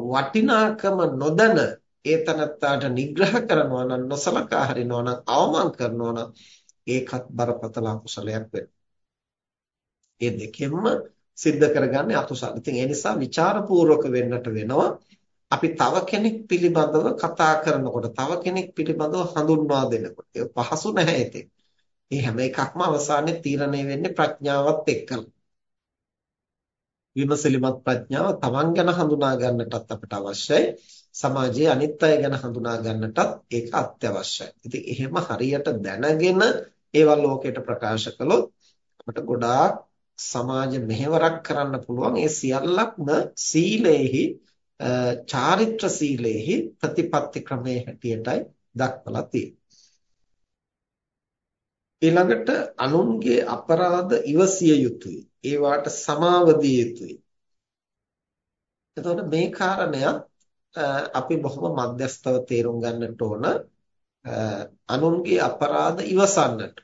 වටිනාකම නොදැන ඒ තනත්තාට නිග්‍රහ කරනවා නම් නොසලකා හරිනවා නම් අවමන් කරනවා නම් ඒකත් බරපතල අකුසලයක් වෙනවා. ඒ දෙකෙන්ම සිද්ධ කරගන්නේ අකුසල. ඉතින් ඒ නිසා ਵਿਚාරපූර්වක වෙන්නට වෙනවා. අපි තව කෙනෙක් පිළිබඳව කතා කරනකොට තව කෙනෙක් පිළිබඳව හඳුන්වා දෙනකොට ඒක පහසු නැහැ ඉතින්. මේ හැම එකක්ම අවසානයේ තීරණය වෙන්නේ ප්‍රඥාවත් එක්කලා. විමසිලිමත් ප්‍රඥාව තමන් ගැන හඳුනා ගන්නටත් අපට අවශ්‍යයි. සමාජයේ අනිත් අය ගැන හඳුනා ගන්නටත් ඒක අත්‍යවශ්‍යයි. ඉතින් එහෙම හරියට දැනගෙන ඒවා ලෝකයට ප්‍රකාශ කළොත් අපට ගොඩාක් සමාජ මෙහෙවරක් කරන්න පුළුවන්. ඒ සියල්ලක්ම සීලේහි චාරිත්‍ර සීලේහි ප්‍රතිපත්ති ක්‍රමයේ හැටියටයි දක්වලා තියෙන්නේ. ඊළඟට අනුන්ගේ අපරාධ ඉවසිය යුතුයි. ඒවාට සමාව දිය යුතුයි. එතකොට මේ කාරණයක් අපි බොහොම මධ්‍යස්තව තේරුම් ගන්නට ඕන අනුන්ගේ අපරාධ ඉවසන්නට.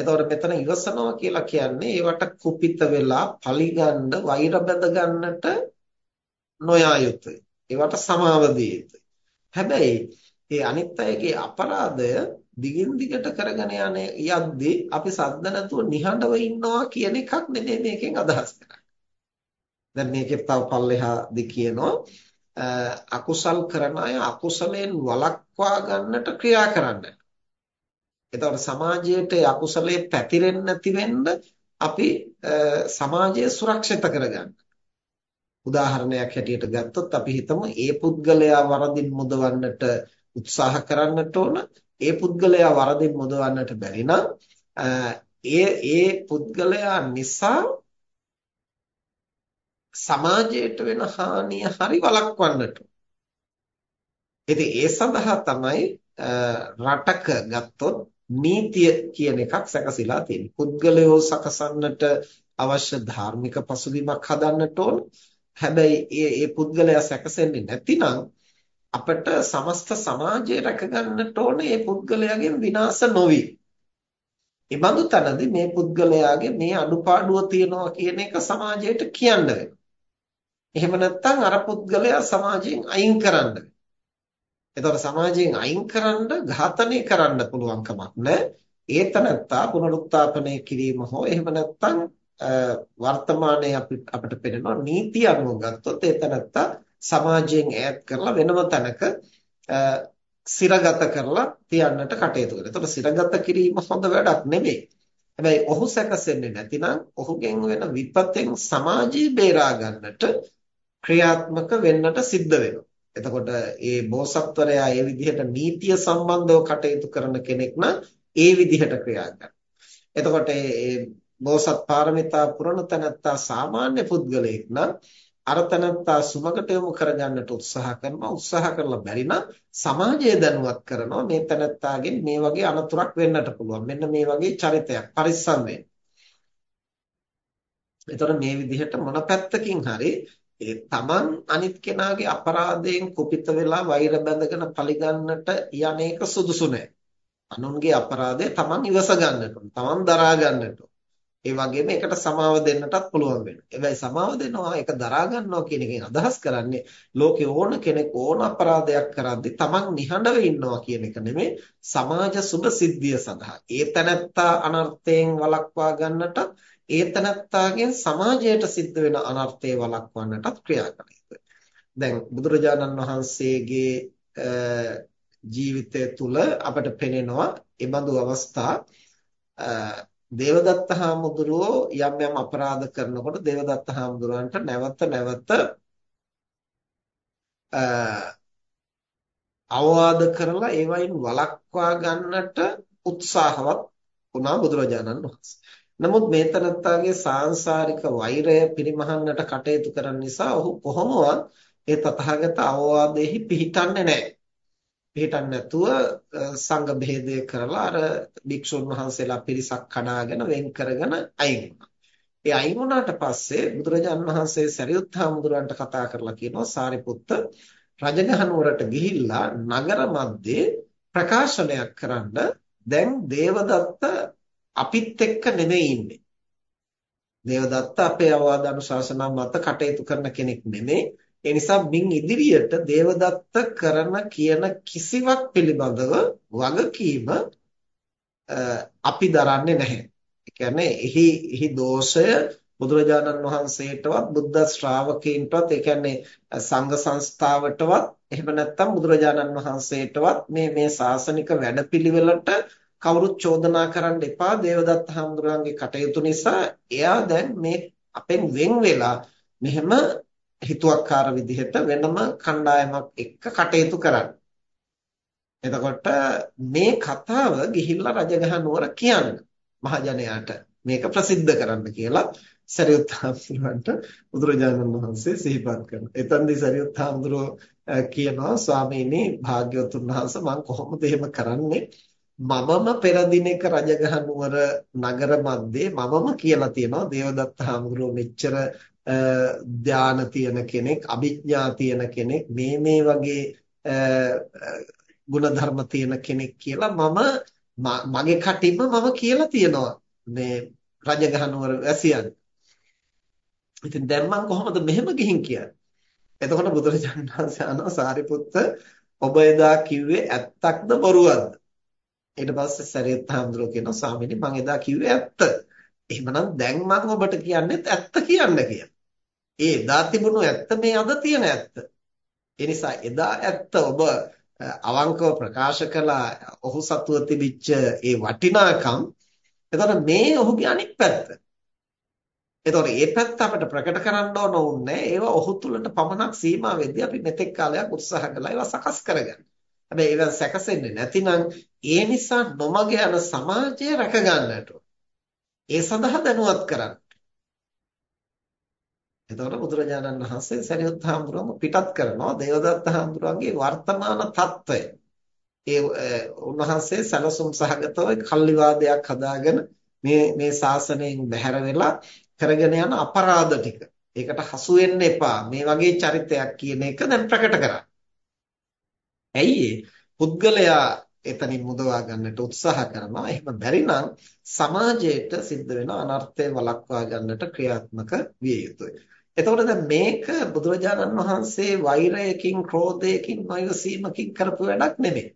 එතකොට මෙතන ඉවසනවා කියලා කියන්නේ ඒවට කුපිත වෙලා පලිගන්න වෛර බඳ ගන්නට නොයා යුතුයි. ඒවට සමාව දිය යුතුයි. හැබැයි ඒ අනිත් අයගේ අපරාධය දිගින් දිගට කරගෙන යන යද්දී අපි සද්ද නැතුව නිහඬව ඉන්නවා කියන එකක් නෙමෙයි මේකෙන් අදහස් කරන්නේ. දැන් මේකේ තව පල්ලෙහාදී කියනවා අකුසල් කරන අය අකුසලයෙන් වළක්වා ගන්නට ක්‍රියා කරන්න. එතකොට සමාජයේ අකුසලයේ පැතිරෙන්නේ නැති වෙන්න අපි සමාජය සුරක්ෂිත කරගන්න. උදාහරණයක් හැටියට ගත්තොත් අපි හිතමු ඒ පුද්ගලයා වරදින් මුදවන්නට උත්සාහ කරන්නට ඕන ඒ පුද්ගලයා වරදින් මුදවන්නට බැරි නම් ඒ ඒ පුද්ගලයා නිසා සමාජයට වෙන හානිය හරි වළක්වන්නට. ඉතින් ඒ සඳහා තමයි රටක ගත්තොත් නීතිය කියන එකක් සැකසීලා තියෙන්නේ. පුද්ගලයෝ සකසන්නට අවශ්‍ය ධාර්මික පසුබිමක් හදන්නට ඕන. හැබැයි ඒ ඒ පුද්ගලයා සැකසෙන්නේ නැතිනම් අපිට සමස්ත සමාජය රැකගන්නට ඕනේ මේ පුද්ගලයාගෙන් විනාශ නොවි. ඉබඳු තැනදී මේ පුද්ගලයාගේ මේ අඩුපාඩුව තියනවා කියන එක සමාජයට කියන්න වෙනවා. එහෙම නැත්නම් අර පුද්ගලයා සමාජයෙන් අයින් කරන්න වෙනවා. එතකොට සමාජයෙන් අයින් කරන්න ඝාතනය කරන්න පුළුවන් කමක් නැහැ. ඒ තනත්තා පුනරුත්ථාපනය කිරීම හෝ එහෙම නැත්නම් වර්තමානයේ අපිට පෙනෙනවා නීති අනුව ගත්තොත් ඒ තනත්තා සමාජයෙන් ඈත් කරලා වෙනම තැනක සිරගත කරලා තියන්නට කටයුතු කරනවා. එතකොට සිරගත කිරීම හොඳ වැඩක් නෙමෙයි. හැබැයි ඔහු සැකසෙන්නේ නැතිනම් ඔහුගෙන් වෙන විපතෙන් සමාජය බේරා ගන්නට ක්‍රියාත්මක වෙන්නට සිද්ධ වෙනවා. එතකොට ඒ බෝසත්වරයා ඒ විදිහට නීතිය සම්බන්ධව කටයුතු කරන කෙනෙක් නම් ඒ විදිහට ක්‍රියා කරනවා. එතකොට ඒ බෝසත් පාරමිතා පුරන තැනැත්තා සාමාන්‍ය පුද්ගලයෙක් නම් අර තැනැත්තා සුමකට යොමු කරගන්නට උත්සාහ කරනවා උත්සාහ කරලා බැරි නම් සමාජය දැනුවත් කරනවා මේ තැනැත්තාගෙන් මේ වගේ අනතුරක් වෙන්නට පුළුවන් මෙන්න මේ වගේ චරිතයක් පරිස්සම් වෙන්න. එතකොට මේ විදිහට මොන පැත්තකින් හරි ඒ තමන් අනිත් කෙනාගේ අපරාධයෙන් කුපිත වෙලා වෛර බැඳගෙන පරිගන්නට යන්නේක සුදුසු නෑ. අනුන්ගේ අපරාධය තමන් ඉවස ගන්නට තමන් දරා ගන්නට ඒ වගේම ඒකට සමාව දෙන්නටත් පුළුවන් වෙනවා. හැබැයි සමාව දෙනවා ඒක දරා ගන්නවා කියන එකෙන් අදහස් කරන්නේ ලෝකේ ඕන කෙනෙක් ඕන අපරාධයක් කරද්දී තමන් නිහඬව ඉන්නවා කියන එක නෙමෙයි සමාජ සුභ සිද්ධිය සඳහා. ඒ තැනැත්තා අනර්ථයෙන් වළක්වා ගන්නටත් ඒ තනත්තාගෙන් සමාජයට සිද්ධ වෙන අනර්ථය වළක්වන්නටත් ක්‍රියා කළ යුතුයි. දැන් බුදුරජාණන් වහන්සේගේ ජීවිතය තුළ අපට පෙනෙනවා එබඳු අවස්ථා දේවදත්ත හාමුදුරුවෝ යම් යම් අපරාධ කරනකොට දේවදත්ත හාමුදුරුවන්ට නැවත නැවත අවවාද කරලා ඒවයින් වළක්වා ගන්නට උත්සාහවත් වුණා බුදුරජාණන් වහන්සේ. නමුත් මේ තනත්තාගේ සාංශාරික වෛරය පිරිමහන්නට කටයුතු කරන නිසා ඔහු කොහොමවත් ඒ තථාගත අවවාදෙහි පිහිටන්නේ නැහැ. පිහිටන්නේ නැතුව සංඝ භේදය කරලා අර භික්ෂුන් වහන්සේලා පිරිසක් කඩාගෙන වෙන් කරගෙන අයින් වුණා. ඒ අයින් වුණාට පස්සේ බුදුරජාන් වහන්සේ සරියුත් හාමුදුරන්ට කතා කරලා කියනවා සාරිපුත්ත රජගහ නුවරට ගිහිල්ලා නගර මැද්දේ ප්‍රකාශනයක් කරන්න දැන් දේවදත්ත අපිත් එක්ක නෙමෙයි ඉන්නේ. දේවදත්ත අපේ අවවාද අනුශාසනා මත කටයුතු කරන කෙනෙක් නෙමෙයි. ඒ නිසා මින් ඉදිරියට දේවදත්ත කරන කියන කිසිවක් පිළිබඳව වගකීම අපි දරන්නේ නැහැ. ඒ කියන්නේ එහි එහි දෝෂය බුදුරජාණන් වහන්සේටවත් බුද්ධ ශ්‍රාවකීන්ටවත් ඒ කියන්නේ සංඝ සංස්ථාවටවත් එහෙම නැත්නම් බුදුරජාණන් වහන්සේටවත් මේ මේ ශාසනික වැඩපිළිවෙලට කවුරුත් චෝදනා කරන්න එපා දේවදත්ත හඳුරන්ගේ කටයුතු නිසා එයා දැන් මේ අපෙන් වෙන් වෙලා මෙහෙම හිතුවක්කාර විදිහට වෙනම කණ්ඩායමක් එක්ක කටයුතු කරන්න. එතකොට මේ කතාව ගිහිල්ලා රජගහ නුවර කියන්න මහජනයාට මේක ප්‍රසිද්ධ කරන්න කියලා සරියුත් හාමුදුරුවන්ට බුදුරජාණන් වහන්සේ සිහිපත් කරනවා. එතෙන්දී සරියුත් හාමුදුරුවෝ කියනවා ස්වාමීනි භාග්‍යවතුන් වහන්සේ මම කොහොමද එහෙම කරන්නේ? මමම පෙර දිනක රජගහ නුවර නගර මැද්දේ මමම කියලා තියෙනවා දේවදත්ත හාමුදුරුවෝ මෙච්චර ධාන තියෙන කෙනෙක් අභිඥා තියෙන කෙනෙක් මේ මේ වගේ ಗುಣධර්ම තියෙන කෙනෙක් කියලා මම මගේ කටින්ම මම කියලා තියෙනවා මේ රජගහ නුවර වැසියන්. ඉතින් දැන් මම කොහොමද මෙහෙම ගිහින් කියන්නේ? එතකොට බුදුරජාණන් වහන්සේ අහනවා සාරිපුත්ත ඔබ එදා කිව්වේ ඇත්තක්ද බොරුවක්ද? ඊට පස්සේ සරියත් හාමුදුරුවෝ කියනවා ස්වාමීනි මම එදා කිව්වේ ඇත්ත. එහෙමනම් දැන් මම ඔබට කියන්නේත් ඇත්ත කියන්න කියලා. ඒ එදා තිබුණු ඇත්ත මේ අද තියෙන ඇත්ත. ඒ නිසා එදා ඇත්ත ඔබ අවංකව ප්‍රකාශ කළා ඔහු සතුව තිබිච්ච ඒ වටිනාකම් එතකොට මේ ඔහුගේ අනිත් පැත්ත. එතකොට මේ පැත්ත අපිට ප්‍රකට කරන්න ඕන ඕනේ ඒවා ඔහු තුලට පමණක් සීමා වෙද්දී අපි මෙතෙක් කාලයක් උත්සාහ කළා ඒවා සකස් කරගන්න. හැබැයි ඒවා සැකසෙන්නේ නැතිනම් ඒ නිසා නොමග යන සමාජය රැක ගන්නට ඒ සඳහා දැනුවත් කරන්න. එතකොට බුදුරජාණන් වහන්සේ සරියුත් හාමුදුරුවම පිටත් කරනවා දේවදත්ත හාමුදුරුවන්ගේ වර්තමාන తত্ত্বය. ඒ උන්වහන්සේ සලසුම් සහගතව කල්ලිවාදයක් හදාගෙන මේ මේ ශාසනයෙන් බැහැර වෙලා කරගෙන යන අපරාධ ටික. ඒකට හසු වෙන්න එපා. මේ වගේ චරිතයක් කියන එක දැන් ප්‍රකට කරා. ඇයි පුද්ගලයා එතනින් මුදවා ගන්නට උත්සාහ කරනවා. එහෙම බැරි නම් සමාජයට සිද්ධ වෙන අනර්ථය වළක්වා ගන්නට ක්‍රියාත්මක විය යුතුයි. එතකොට දැන් මේක බුදුරජාණන් වහන්සේ වෛරයකින්, ක්‍රෝධයකින්, නොයසීමකින් කරපු වැඩක් නෙමෙයි.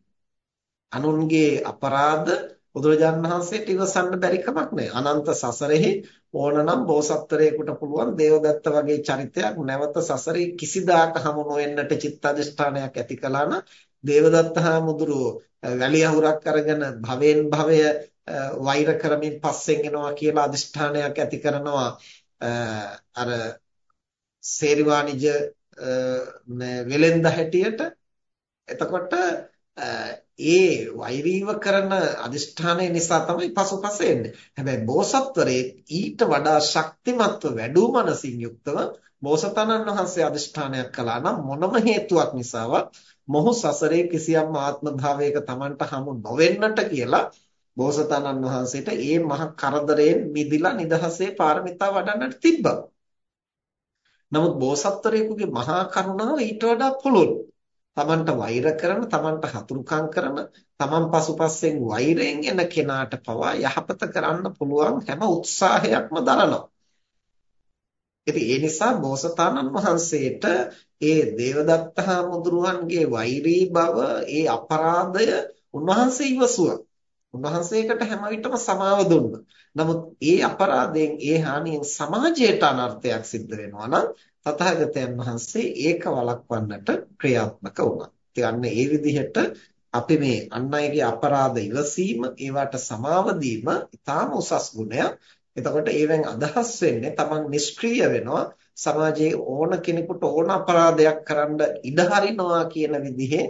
අනුන්ගේ අපරාධ බුදුරජාණන් වහන්සේට ඉවසන්න බැරි කමක් නැහැ. අනන්ත සසරෙහි ඕනනම් බෝසත්තරයෙකුට පුළුවන් දේවදත්ත වගේ චරිතයක් නැවත සසරේ කිසිදාක හමු නොවෙන්නට චිත්තඅදිෂ්ඨානයක් ඇති කළා නම් දේවදත්ත හාමුදුරුවෝ වැලිය අහුරක් අරගෙන භවෙන් භවය වෛර කරමින් පස්සෙන් එනවා කියලා අදිෂ්ඨානයක් ඇති කරනවා අර සේරිවාණිජ වෙලෙන්ද හැටියට එතකොට ඒ වෛරීව කරන අදිෂ්ඨානය නිසා තමයි පසුපස එන්නේ. හැබැයි බෝසත්වරේ ඊට වඩා ශක්තිමත්ව වැඩූ මනසින් යුක්තව බෝසතාණන් වහන්සේ අදිෂ්ඨානයක් කළා නම් මොනම හේතුවක් නිසාවත් මොහු සසරේ කිසියම් ආත්ම භාවයක Tamanට හමු නොවෙන්නට කියලා බෝසතාණන් වහන්සේට ඒ මහ කරදරයෙන් මිදිලා නිදහසේ පාරමිතා වඩන්නට තිබ්බා. නමුත් බෝසත්වරයෙකුගේ මහා කරුණාව ඊට වඩා පුළුල්. තමන්ට වෛර කරන, තමන්ට හතුරුකම් කරන, තමන් පසුපසෙන් වෛරයෙන් එන කෙනාට පවා යහපත කරන්න පුළුවන් හැම උත්සාහයක්ම දරනවා. ඉතින් ඒ නිසා බෝසතාණන් වහන්සේට ඒ දේවදත්ත හාමුදුරුවන්ගේ වෛරී බව, ඒ අපරාධය උන්වහන්සේ ඉවසුවා. උන්වහන්සේකට හැම විටම සමාව දුන්නා. නමුත් ඒ අපරාධයෙන්, ඒ හානියෙන් සමාජයට අනර්ථයක් සිද්ධ වෙනවා නම් තථාගතයන් වහන්සේ ඒක වළක්වන්නට ක්‍රියාත්මක වුණා. ඉතින් ඒ විදිහට අපි මේ අන් අයගේ අපරාධ ඉවසීම, ඒවට සමාව දීම ඊටාම උසස් ගුණයක්. එතකොට ඒවෙන් අදහස් වෙන්නේ Taman නිෂ්ක්‍රීය වෙනවා සමාජයේ ඕන කෙනෙකුට ඕන අපරාධයක් කරන්න ඉඩ හරිනවා කියන විදිහේ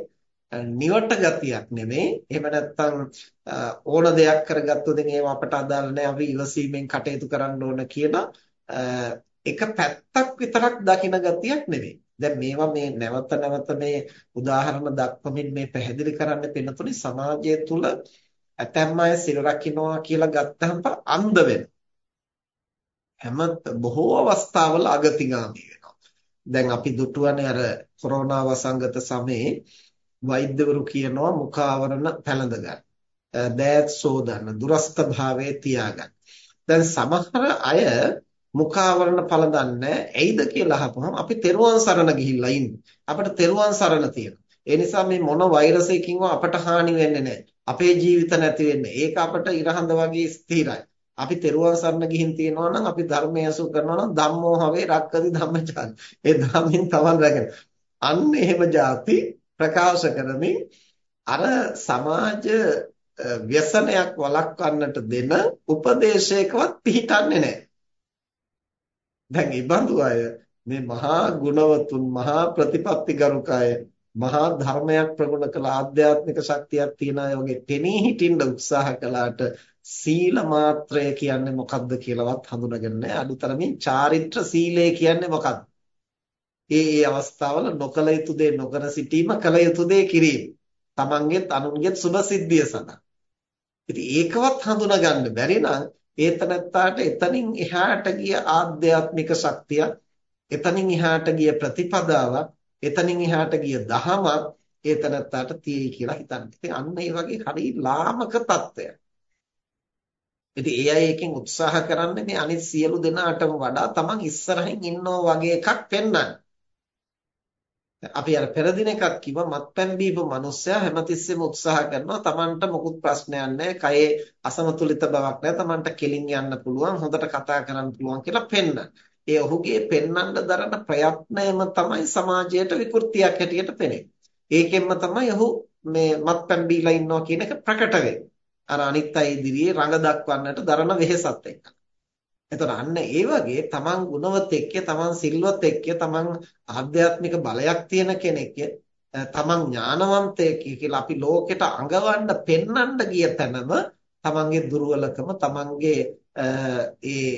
නිවට ගතියක් නෙමෙයි. එහෙම නැත්නම් ඕන දෙයක් කරගත්තොත් ඒව අපට අදාළ නැහැ. අපි ඉවසීමෙන් කටයුතු කරන්න ඕන කියලා එක පැත්තක් විතරක් දකින ගතියක් නෙමෙයි. දැන් මේවා මේ නැවත නැවත මේ උදාහරණ දක්වමින් මේ පැහැදිලි කරන්න පෙනුතුනේ සමාජය තුල ඇතැම් අය සිල් රකින්නවා කියලා ගත්තහම අන්ධ වෙනවා. හැම බොහෝ අවස්ථාවල අගතිගාමී වෙනවා. දැන් අපි දුටුවනේ අර කොරෝනා වසංගත සමයේ වෛද්‍යවරු කියනවා මුඛ ආවරණ පැළඳ ගන්න. දෑත් සෝදන්න, දුරස්ත භාවයේ තියාගන්න. දැන් සමහර අය මුඛාවරණ පළඳන්නේ ඇයිද කියලා අහපුවම අපි තෙරුවන් සරණ ගිහිල්ලා ඉන්නේ. අපිට තෙරුවන් සරණ තියෙනවා. ඒ නිසා මේ මොන වෛරසයකින්ව අපට හානි වෙන්නේ නැහැ. අපේ ජීවිත නැති වෙන්නේ. ඒක අපට ඉරහඳ වගේ ස්ථිරයි. අපි තෙරුවන් සරණ ගිහින් තියෙනවා නම් අපි ධර්මය අසු කරනවා නම් ධම්මෝ හවේ රක්කති ධම්මචාරි. ඒ ධම්මෙන් තවන් රැගෙන. අන්න එහෙම જાති ප්‍රකාශ කරමින් අර සමාජ ව්‍යසනයක් වළක්වන්නට දෙන උපදේශයකවත් පිළිටන්නේ නැහැ. දැන් මේ බඳු අය මේ මහා ගුණවතුන් මහා ප්‍රතිපත්තිගරුක අය මහා ධර්මයක් ප්‍රගුණ කළ ආධ්‍යාත්මික ශක්තියක් තියන අය වගේ පෙනී හිටින්න උත්සාහ කළාට සීල මාත්‍රය කියන්නේ මොකක්ද කියලාවත් හඳුනගන්නේ නැහැ. අදුතරමින් චාරිත්‍ර සීලය කියන්නේ මොකක්ද? ඒ ඒ අවස්ථාවල නොකල යුතු දේ නොකර සිටීම කල යුතු දේ කිරීම. තමන්ගේත් අනුන්ගේත් සුභ සිද්ධිය සඳහා. ඉතින් ඒකවත් හඳුනගන්න බැරි නම් ඒතනත්තාට එතනින් එහාට ගිය ආධ්‍යාත්මික ශක්තියක් එතනින් එහාට ගිය ප්‍රතිපදාවක් එතනින් එහාට ගිය දහමක් ඒතනත්තාට තියෙයි කියලා හිතන්නේ. ඉතින් අන්න ඒ වගේ හරි ලාමක තත්ත්වයක්. ඉතින් ඒ අය එකෙන් උත්සාහ කරන්නේ මේ අනිත් සියලු දෙනාටම වඩා තමන් ඉස්සරහින් ඉන්නෝ වගේ එකක් පෙන්වන්න. අපි අර පෙර දිනකත් කිව්වා මත්පැන් බීපු මිනිස්සයා හැමතිස්සෙම උත්සාහ කරනවා Tamanට මොකුත් ප්‍රශ්නයක් නැහැ කයේ අසමතුලිත බවක් නැහැ Tamanට කෙලින් යන්න පුළුවන් හොඳට කතා කරන්න පුළුවන් කියලා පෙන්වන්න. ඒ ඔහුගේ පෙන්වන්න දරන ප්‍රයත්නයම තමයි සමාජයට විකෘතියක් හැටියට පෙනෙන්නේ. ඒකෙන්ම තමයි ඔහු මේ මත්පැන් බීලා ඉන්නවා කියන එක ප්‍රකට වෙන්නේ. අර අනිත් අය ඉදිරියේ රඟ දක්වන්නට දරන වෙහෙසත් එක්ක. එතකොට අන්න ඒ වගේ තමන් ගුණවත් එක්ක තමන් සිල්වත් එක්ක තමන් ආධ්‍යාත්මික බලයක් තියෙන කෙනෙක් තමන් ඥානවන්තයෙක් කියලා අපි ලෝකෙට අඟවන්න පෙන්වන්න ගිය තැනම තමන්ගේ දුර්වලකම තමන්ගේ ඒ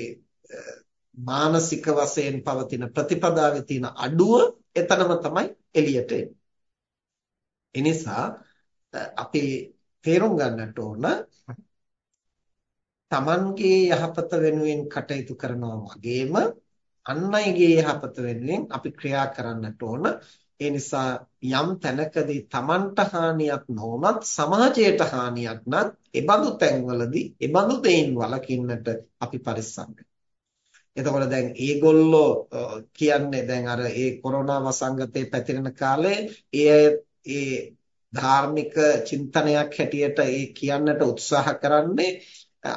මානසික වශයෙන් පවතින ප්‍රතිපදාවේ තියෙන අඩුව එතනම තමයි එළියට එන්නේ. එනිසා අපි තේරුම් ගන්නට ඕන තමන්ගේ යහපත වෙනුවෙන් කටයුතු කරනවා වගේම අන් අයගේ යහපත වෙනුවෙන් අපි ක්‍රියා කරන්නට ඕන ඒ නිසා යම් තැනකදී Tamanට හානියක් නොවුනත් සමාජයට හානියක් නම් ඒබඳු තැන්වලදී ඒබඳු දෙයින් වළකින්නට අපි පරිස්සම් එතකොට දැන් ඒගොල්ලෝ කියන්නේ දැන් අර ඒ කොරෝනා වසංගතේ පැතිරෙන කාලේ ඒ ඒ ධාර්මික චින්තනයක් හැටියට ඒ කියන්නට උත්සාහ කරන්නේ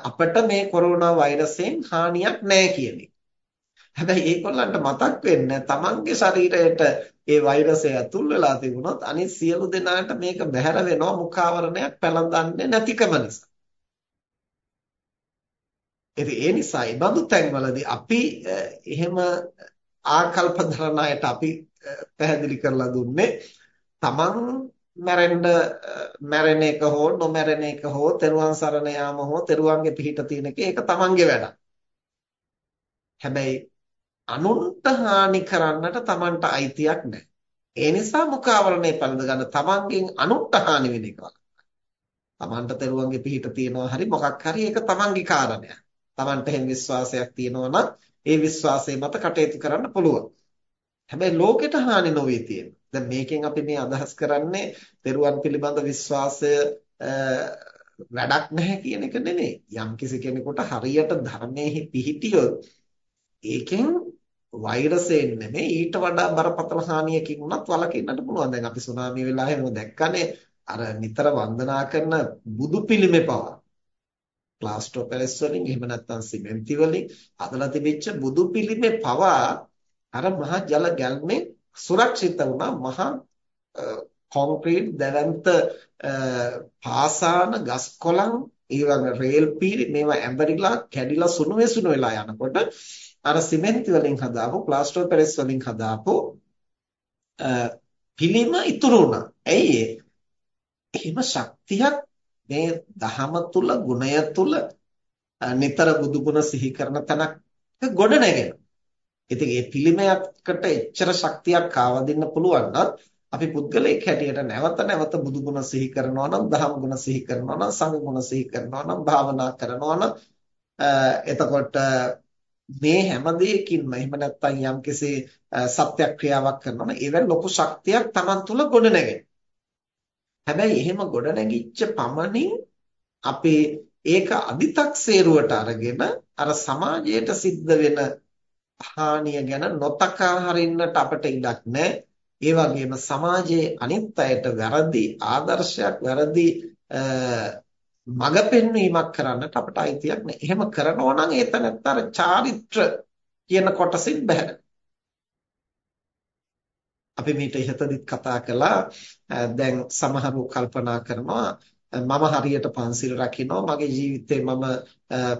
අපිට මේ කොරෝනා වෛරසයෙන් හානියක් නැහැ කියන එක. හැබැයි ඒගොල්ලන්ට මතක් වෙන්නේ තමන්ගේ ශරීරයට ඒ වෛරසය ඇතුල් වෙලා තිබුණොත් අනිත් සියලු දෙනාට මේක බැහැර වෙනවා මුඛාවරණයක් පැළඳන්නේ නැතිකම නිසා. ඉතින් ඒ නිසා මේ බඳු තැන්වලදී අපි එහෙම ආකල්ප ධරණ අයට අපි පැහැදිලි කරලා දුන්නේ තමන් මැරෙන්න මැරෙන එක හෝ නොමැරෙන එක හෝ තෙරුවන් සරණ යාම හෝ තෙරුවන්ගේ පිහිට තියෙන එක ඒක තමන්ගේ වැඩක්. හැබැයි අනුන්ට හානි කරන්නට තමන්ට අයිතියක් නැහැ. ඒ නිසා මුඛාවරණය පළඳ ගන්න තමන්ගෙන් අනුන්ට හානි වෙන එක. තමන්ට තෙරුවන්ගේ පිහිට තියෙනවා හරි මොකක් හරි ඒක තමන්ගේ කාරණයක්. තමන්ට එහෙම විශ්වාසයක් තියෙනවා නම් ඒ විශ්වාසය මත කටයුතු කරන්න පුළුවන්. හැබැයි ලෝකෙට හානි නොවේ තියෙනවා. දැන් මේකෙන් අපි මේ අදහස් කරන්නේ තෙරුවන් පිළිබඳ විශ්වාසය වැඩක් නැහැ කියන එක නෙමෙයි. යම් කිසි කෙනෙකුට හරියට ධර්මයේ පිහිටියොත් ඒකෙන් වෛරසයෙන් නෙමෙයි ඊට වඩා බරපතල හානියකින් උනත් වළකින්නට පුළුවන්. දැන් අපි සුනාමි වෙලාවෙම දැක්කනේ අර නිතර වන්දනා කරන බුදු පිළිමේ පවා ප්ලාස්ටර් පැලස් වලින් එහෙම නැත්නම් සිමෙන්ති වලින් හදලා තිබිච්ච බුදු පිළිමේ පවා අර මහ ජල ගැල්මේ සුරක්ෂිත වුණා මහා කොන්ක්‍රීට් දැවැන්ත පාසාන ගස් කොළන් ඊළඟ රේල් පීරි මේවා ඇඹරිලා කැඩිලා සුණු වෙසුණු වෙලා යනකොට අර සිමෙන්ති වලින් හදාපු ප්ලාස්ටර් පැලස් වලින් හදාපු පිළිම ඉතුරු වුණා. ඇයි එහෙම ශක්තියක් මේ දහම තුල ගුණය තුල නිතර බුදු ගුණ සිහි කරන තැනක් ගොඩ නැගෙනවා. ඉතින් මේ පිළිමයකට එච්චර ශක්තියක් ආවදින්න පුළුවන් නම් අපි පුද්ගලයෙක් හැටියට නැවත නැවත බුදු ගුණ සිහි කරනවා නම් දහම් ගුණ සිහි කරනවා නම් සංඝ ගුණ සිහි කරනවා නම් භාවනා කරනවා නම් එතකොට මේ හැම දෙයකින්ම එහෙම නැත්නම් යම්කිසි සත්‍යක්‍රියාවක් කරනවා නම් ඒවෙන් ලොකු ශක්තියක් Taman තුල ගොඩ නැගෙනවා. හැබැයි එහෙම ගොඩ නැගිච්ච පමණින් අපේ ඒක අදි탁සේරුවට අරගෙන අර සමාජයට සිද්ධ වෙන හානිය ගැන නොතකා හරින්නට අපට ඉඩක් නැහැ. ඒ වගේම සමාජයේ අනිත් අයට වැරදි ආදර්ශයක් වැරදි මඟ පෙන්වීමක් කරන්නට අපට අයිතියක් නැහැ. එහෙම කරනවා නම් ඒ තැනත්තර චාරිත්‍ර කියන කොටසින් බහැර. අපි මේට ඉහතදිත් කතා කළා දැන් සමහරව කල්පනා කරනවා මම හරියට පන්සිල් රකින්නවා මගේ ජීවිතේ මම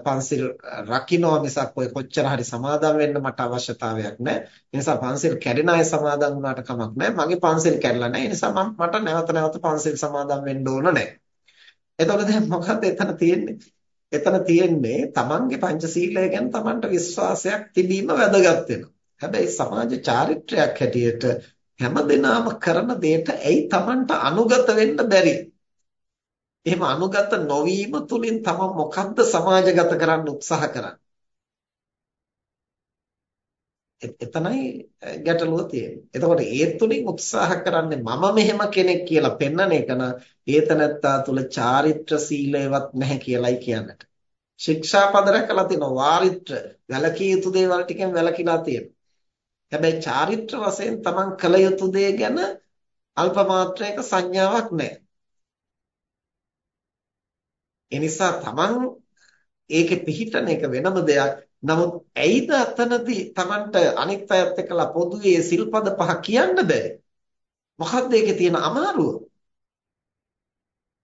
පන්සිල් රකින්නවා මිසක් ඔය කොච්චර හරි සමාදම් වෙන්න මට අවශ්‍යතාවයක් නැහැ. ඒ නිසා පන්සිල් කැඩෙන අය සමාදම් වුණාට කමක් නැහැ. මගේ පන්සිල් කැඩලා නැහැ. ඒ නිසා මට නැවත නැවත පන්සිල් සමාදම් වෙන්න ඕන නැහැ. එතකොට දැන් මොකක්ද එතන තියෙන්නේ? එතන තියෙන්නේ තමන්ගේ පංචශීලය ගැන තමන්ට විශ්වාසයක් තිබීම වැදගත් වෙනවා. හැබැයි සමාජ චාරිත්‍රයක් හැටියට හැමදෙනාම කරන දෙයට ඇයි තමන්ට අනුගත වෙන්න බැරි? එහෙම අනුගත නොවීම තුලින් තමන් මොකද්ද සමාජගත කරන්න උත්සාහ කරන්නේ? එතනයි ගැටලුව තියෙන්නේ. එතකොට ඒ තුලින් උත්සාහ කරන්නේ මම මෙහෙම කෙනෙක් කියලා පෙන්වන එක න ඒතනත්තා තුල චාරිත්‍ර සීලයවත් නැහැ කියලයි කියන්නට. ශික්ෂාපද රැකලා තිනවා වාරිත්‍ර වැලකී යුතු දේවල් ටිකෙන් වැලකීලා තියෙනවා. හැබැයි චාරිත්‍ර වශයෙන් තමන් කළ යුතු දේ ගැන අල්ප මාත්‍රයක සංඥාවක් නැහැ. ඒ නිසා තමන් ඒකේ පිහිටන එක වෙනම දෙයක්. නමුත් ඇයිද අතනදී තමන්ට අනිත් අයත් එක්කලා පොදුවේ සිල්පද පහ කියන්න බෑ? මොකක්ද ඒකේ තියෙන අමාරුව?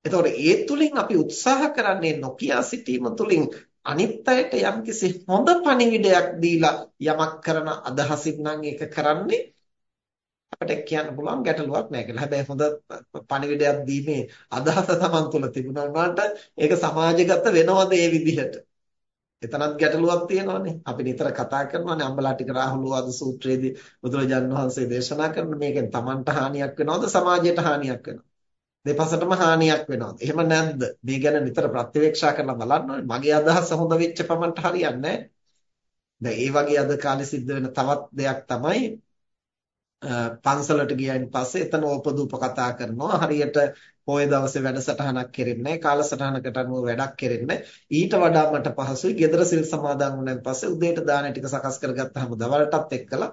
එතකොට ඒ තුලින් අපි උත්සාහ කරන්නේ නොකිය සිටීම තුලින් අනිත් අයට යම්කිසි හොඳ පණිවිඩයක් දීලා යමක් කරන අදහසින් නම් ඒක කරන්නේ අපිට කියන්න පුළුවන් ගැටලුවක් නැහැ කියලා. හැබැයි හොඳ පණිවිඩයක් දීමේ අදහස Taman තුල තිබුණා වුණාට ඒක සමාජගත වෙනවද ඒ විදිහට? එතනත් ගැටලුවක් තියෙනවානේ. අපි නිතර කතා කරනවානේ අම්බලාටික රාහුලවාද සූත්‍රයේදී බුදුරජාණන් වහන්සේ දේශනා කරන මේකෙන් Tamanට හානියක් වෙනවද සමාජයට හානියක් වෙනවද? දෙපසටම හානියක් වෙනවද? එහෙම නැද්ද? මේ ගැන නිතර ප්‍රත්‍යවේක්ෂා කරලා බලන්න මගේ අදහස හොඳ වෙච්ච පමණට හරියන්නේ නැහැ. දැන් ඒ වගේ අද කාලේ සිද්ධ වෙන තවත් දෙයක් තමයි පන්සලට ගියයින් පස්සේ එතන ඕපදූප කතා කරනවා හරියට පොය දවසේ වැඩසටහනක් කෙරෙන්නේ කාලසටහනකට අනුව වැඩක් කෙරෙන්නේ ඊට වඩා මට පහසුයි ගෙදර සිල් සමාදන් වුණාන් පස්සේ උදේට දාන ටික සකස් කරගත්තාම දවල්ටත් එක්කලා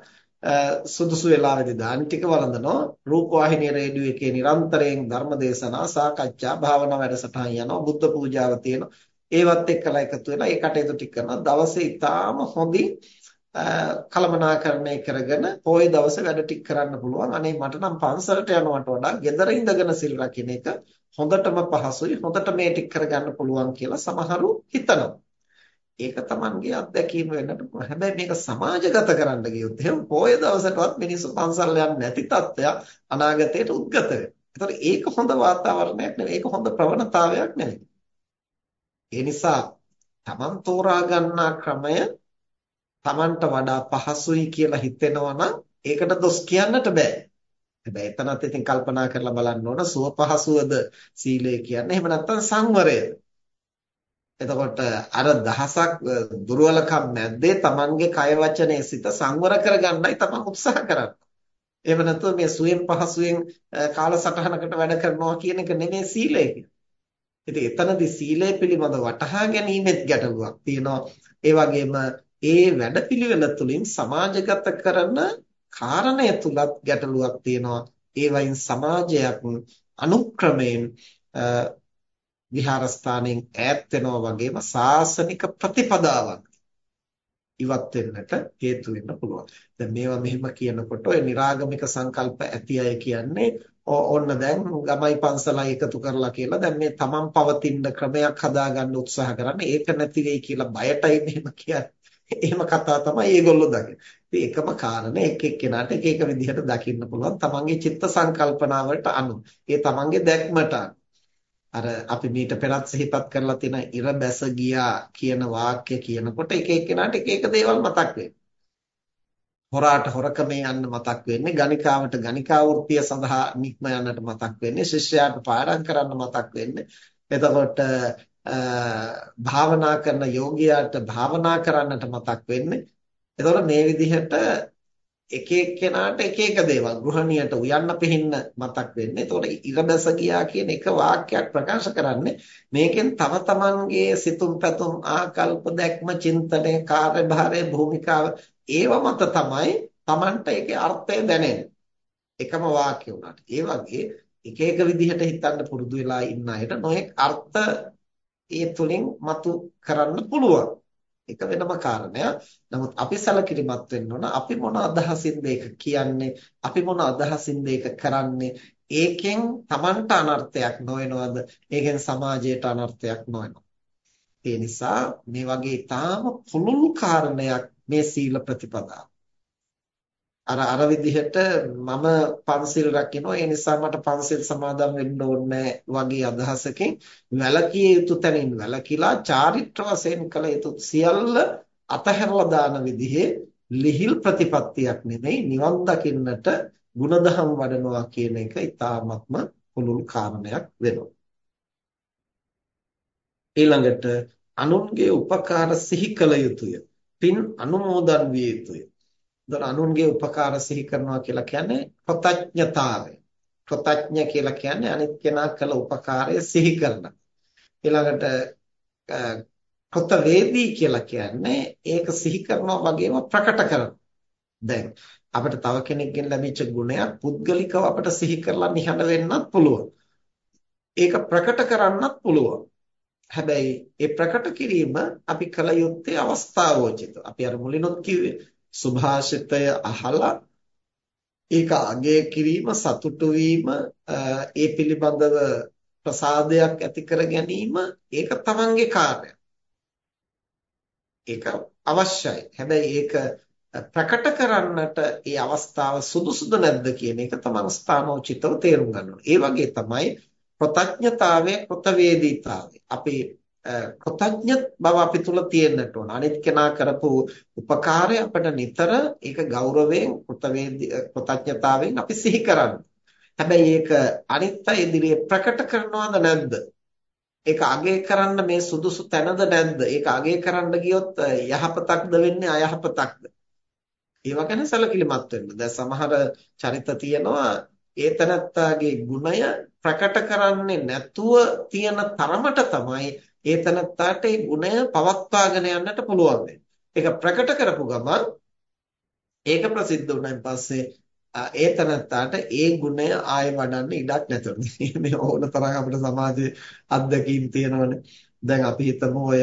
සුදුසු වෙලාවෙදී දාන ටික වළඳනවා රූපවාහිනිය රේඩියෝ එකේ නිරන්තරයෙන් ධර්ම දේශනා සාකච්ඡා භාවනා වැඩසටහන් යනවා බුද්ධ පූජාව තියෙනවා ඒවත් එක්කලා එකතු වෙලා ඒ කටයුතු ටික කරනවා දවසේ ඊටාම හොඳින් කළමනාකරණය කරගෙන පොයේ දවසේ වැඩ ටික කරන්න පුළුවන්. අනේ මට නම් පන්සලට යනවට වඩා ගෙදර ඉඳගෙන සිල් රකින්න එක හොඳටම පහසුයි. හොඳට මේ ටික කරගන්න පුළුවන් කියලා සමහරු හිතනවා. ඒක Tamanගේ අත්දැකීම වෙන්නට පුළුවන්. හැබැයි මේක සමාජගත කරන්න ගියොත් එහෙනම් පොයේ දවසටවත් මිනිස්සු පන්සල් යන්නේ නැති තත්ත්වයක් අනාගතයට උද්ගත වෙනවා. ඒතකොට ඒක හොඳ වාතාවරණයක් නෙවෙයි. ඒක හොඳ ප්‍රවණතාවයක් නෙවෙයි. ඒ නිසා Taman තෝරා ගන්නා ක්‍රමය Tamanට වඩා පහසුයි කියලා හිතෙනවා නම් ඒකට දොස් කියන්නට බෑ. හැබැයි එතනත් ඉතින් කල්පනා කරලා බලන්න ඕන සුව පහසුවද සීලය කියන්නේ එහෙම නැත්නම් සංවරයද? එතකොට අර දහසක් දුර්වලකම් නැද්දේ Tamanගේ කය වචනේ සිත සංවර කරගන්නයි Taman උත්සාහ කරන්නේ. එහෙම නැත්නම් මේ සුවෙන් පහසුවෙන් කාලසටහනකට වැඩ කරනවා කියන එක නෙමෙයි සීලය කියන්නේ. ඉතින් එතනදී සීලය පිළිබඳ වටහා ගැනීමෙත් ගැටලුවක් තියෙනවා. ඒ වගේම ඒ වැඩපිළිවෙල තුලින් සමාජගත කරන කාරණය තුලත් ගැටලුවක් තියෙනවා. ඒ වයින් සමාජයක් අනුක්‍රමයෙන් විහාරස්ථානයෙන් ඈත් වෙනවා වගේම සාසනික ප්‍රතිපදාවක් ඉවත් වෙන්නට හේතු වෙන්න පුළුවන්. දැන් මේවා මෙහෙම කියනකොට ඔය निराගමික සංකල්ප ඇති අය කියන්නේ ඕන්න දැන් ගමයි පන්සලයි එකතු කරලා කියලා දැන් මේ තමන් පවතින ක්‍රමයක් හදාගන්න උත්සාහ කරන්නේ ඒක නැති වෙයි කියලා බයටයි මෙහෙම කියන්නේ. එහෙම කතා තමයි ඒගොල්ලෝ දකින්නේ. ඉතින් එකම කාරණේ එක එක්කෙනාට එක එක විදිහට දකින්න පුළුවන් තමන්ගේ චිත්ත සංකල්පනාවලට අනුව. ඒ තමන්ගේ දැක්මට අර අපි මීට පෙරත් සිහිපත් කරලා තියෙන ඉර බැස ගියා කියන වාක්‍ය කියනකොට එක එක්කෙනාට එක එක දේවල් මතක් වෙනවා. හොරාට හොරකමේ යන්න මතක් වෙන්නේ ගණිකාවට ගණිකා වෘත්තිය සඳහා නික්ම යන්නට මතක් වෙන්නේ ශිෂ්‍යයාට පාඩම් කරන්න මතක් වෙන්නේ එතකොට භාවනා කරන යෝගියාට භාවනා කරන්නට මතක් වෙන්නේ. එතකොට මේ විදිහට එක එක්කෙනාට එක එක දේවල් ගෘහණියට උයන්න පිහින්න මතක් වෙන්නේ. එතකොට ඉරබැස ගියා කියන එක වාක්‍යයක් ප්‍රකාශ කරන්නේ මේකෙන් තම තමන්ගේ සිතුම් පැතුම් ආකල්ප දැක්ම චින්තනය කාර්යභාරය භූමිකාව ඒව මත තමයි තමන්ට ඒකේ අර්ථය දැනෙන්නේ. එකම වාක්‍ය උනාට. ඒ වගේ එක එක විදිහට හිතන්න පුරුදු වෙලා ඉන්න අයට නොඑක් අර්ථ ඒ තුලින් මතු කරන්න පුළුවන්. ඒක වෙනම කාරණයක්. නමුත් අපි සැලකිලිමත් වෙන්න ඕන. අපි මොන අදහසින්ද ඒක කියන්නේ? අපි මොන අදහසින්ද ඒක කරන්නේ? ඒකෙන් Tamanට අනර්ථයක් නොවෙනවද? ඒකෙන් සමාජයට අනර්ථයක් නොවෙනවද? ඒ නිසා මේ වගේ ඊටාම පුළුල් කාරණයක් මේ සීල ප්‍රතිපදාව. අර අර විදිහට මම පන්සිල් රකින්නවා. ඒ නිසා මට පන්සිල් සමාදන් වෙන්න ඕනේ වගේ අදහසකින් වැළකී යුතු තැනින් වැළකීලා චාරිත්‍ර වශයෙන් කළ යුතු සියල්ල අතහැරලා දාන විදිහේ ලිහිල් ප්‍රතිපත්තියක් නෙමෙයි නිවන් දකින්නට ಗುಣධම් වඩනවා කියන එක ඊටාත්ම පුළුල් කාරණයක් වෙනවා. ඊළඟට අනුන්ගේ උපකාර සිහි කළ යුතුය. පින් අනුමෝදන් විය යුතුය. දොර අනුන්ගේ උපකාර සිහි කරනවා කියලා කියන්නේ කෘතඥතාවය. කෘතඥ කියලා කියන්නේ අනිත් කෙනා කළ උපකාරය සිහි කරන. ඊළඟට කෘතවේදී කියලා කියන්නේ ඒක සිහි කරනවා වගේම ප්‍රකට කරනවා. දැන් අපිට තව කෙනෙක්ගෙන් ලැබිච්ච ගුණයක් පුද්ගලිකව අපිට සිහි කරලා නිහඬ වෙන්නත් පුළුවන්. ඒක ප්‍රකට කරන්නත් පුළුවන්. හැබැයි ඒ ප්‍රකට කිරීම අපි කල යුත්තේ අවස්ථාවෝචිත. අපි අර මුලිනුත් කිව්වේ සුභාෂිතය අහලා ඒක අගය කිරීම සතුටු වීම ඒ පිළිබඳව ප්‍රසාදයක් ඇති කර ගැනීම ඒක තමන්ගේ කාර්යයක්. ඒක අවශ්‍යයි. හැබැයි ඒක ප්‍රකට කරන්නට ඒ අවස්ථාව සුදුසුද නැද්ද කියන එක තමන් ස්ථානෝචිතව තේරුම් ගන්න ඕනේ. ඒ වගේ තමයි ප්‍රත්‍යඥතාවය කෘතවේදීතාවය. අපි කෘතඥ බව අපි තුල තියෙන්නට ඕන. අනිත් කෙනා කරපු උපකාරය අපිට නිතර ඒක ගෞරවයෙන් කෘතඥතාවයෙන් අපි සිහි කරන්න. හැබැයි ඒක අනිත් අය ඉදිරියේ ප්‍රකට කරනවද නැද්ද? ඒක අගය කරන්න මේ සුදුසු තැනද නැද්ද? ඒක අගය කරන්න ගියොත් යහපතක්ද වෙන්නේ අයහපතක්ද? ඒවා ගැන සැලකිලිමත් වෙන්න. දැන් සමහර චරිත තියෙනවා ඒතනත්තාගේ ගුණය ප්‍රකට කරන්නේ නැතුව තියෙන තරමට තමයි ඒතනත්තාට ඒ ගුණය පවත්වාගෙන යන්නට පුළුවන් ඒක ප්‍රකට කරපු ගමන් ඒක ප්‍රසිද්ධ වුණාන් පස්සේ ඒතනත්තාට ඒ ගුණය ආයෙ වඩන්න ඉඩක් නැතුනේ. මේ ඕන තරම් අපිට සමාජයේ අත්දැකීම් තියෙනවනේ. දැන් අපි හිතමු ඔය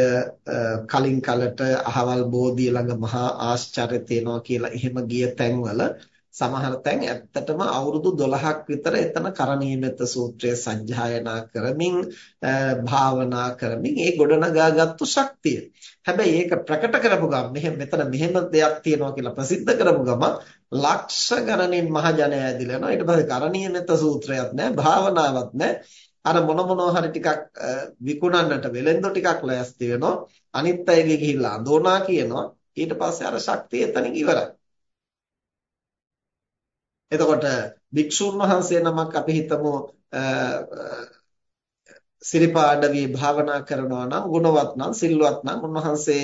කලින් කලට අහවල් බෝධිය ළඟ මහා ආශ්චර්ය තියෙනවා කියලා එහෙම ගිය තැන්වල සමහර තැන් ඇත්තටම අවුරුදු 12ක් විතර එතන කරණීයමෙත සූත්‍රය සජ්ජායනා කරමින් භාවනා කරමින් ඒ ගොඩනගාගත්තු ශක්තිය. හැබැයි ඒක ප්‍රකට කරපු ගමන් මෙහෙම මෙතන මෙහෙම දෙයක් තියෙනවා කියලා ප්‍රසිද්ධ කරපු ගමන් ලක්ෂ ගණනින් මහජනය ඇදිලා යනවා. ඊට පස්සේ කරණීයමෙත සූත්‍රයක් නැහැ, භාවනාවක් නැහැ. අර මොන මොනවා හරි ටිකක් විකුණන්නට වෙලෙන්දෝ ටිකක් ලෑස්ති වෙනවා. අනිත් අයගේ ගිහිල්ලා අඳෝනා කියනවා. ඊට පස්සේ අර ශක්තිය එතනින් ඉවරයි. එතකොට භික්ෂුන් වහන්සේ නමක් අපි හිතමු සිරිපාඩවි භාවනා කරනවා නම් ගුණවත් නම් සිල්වත් නම් උන්වහන්සේ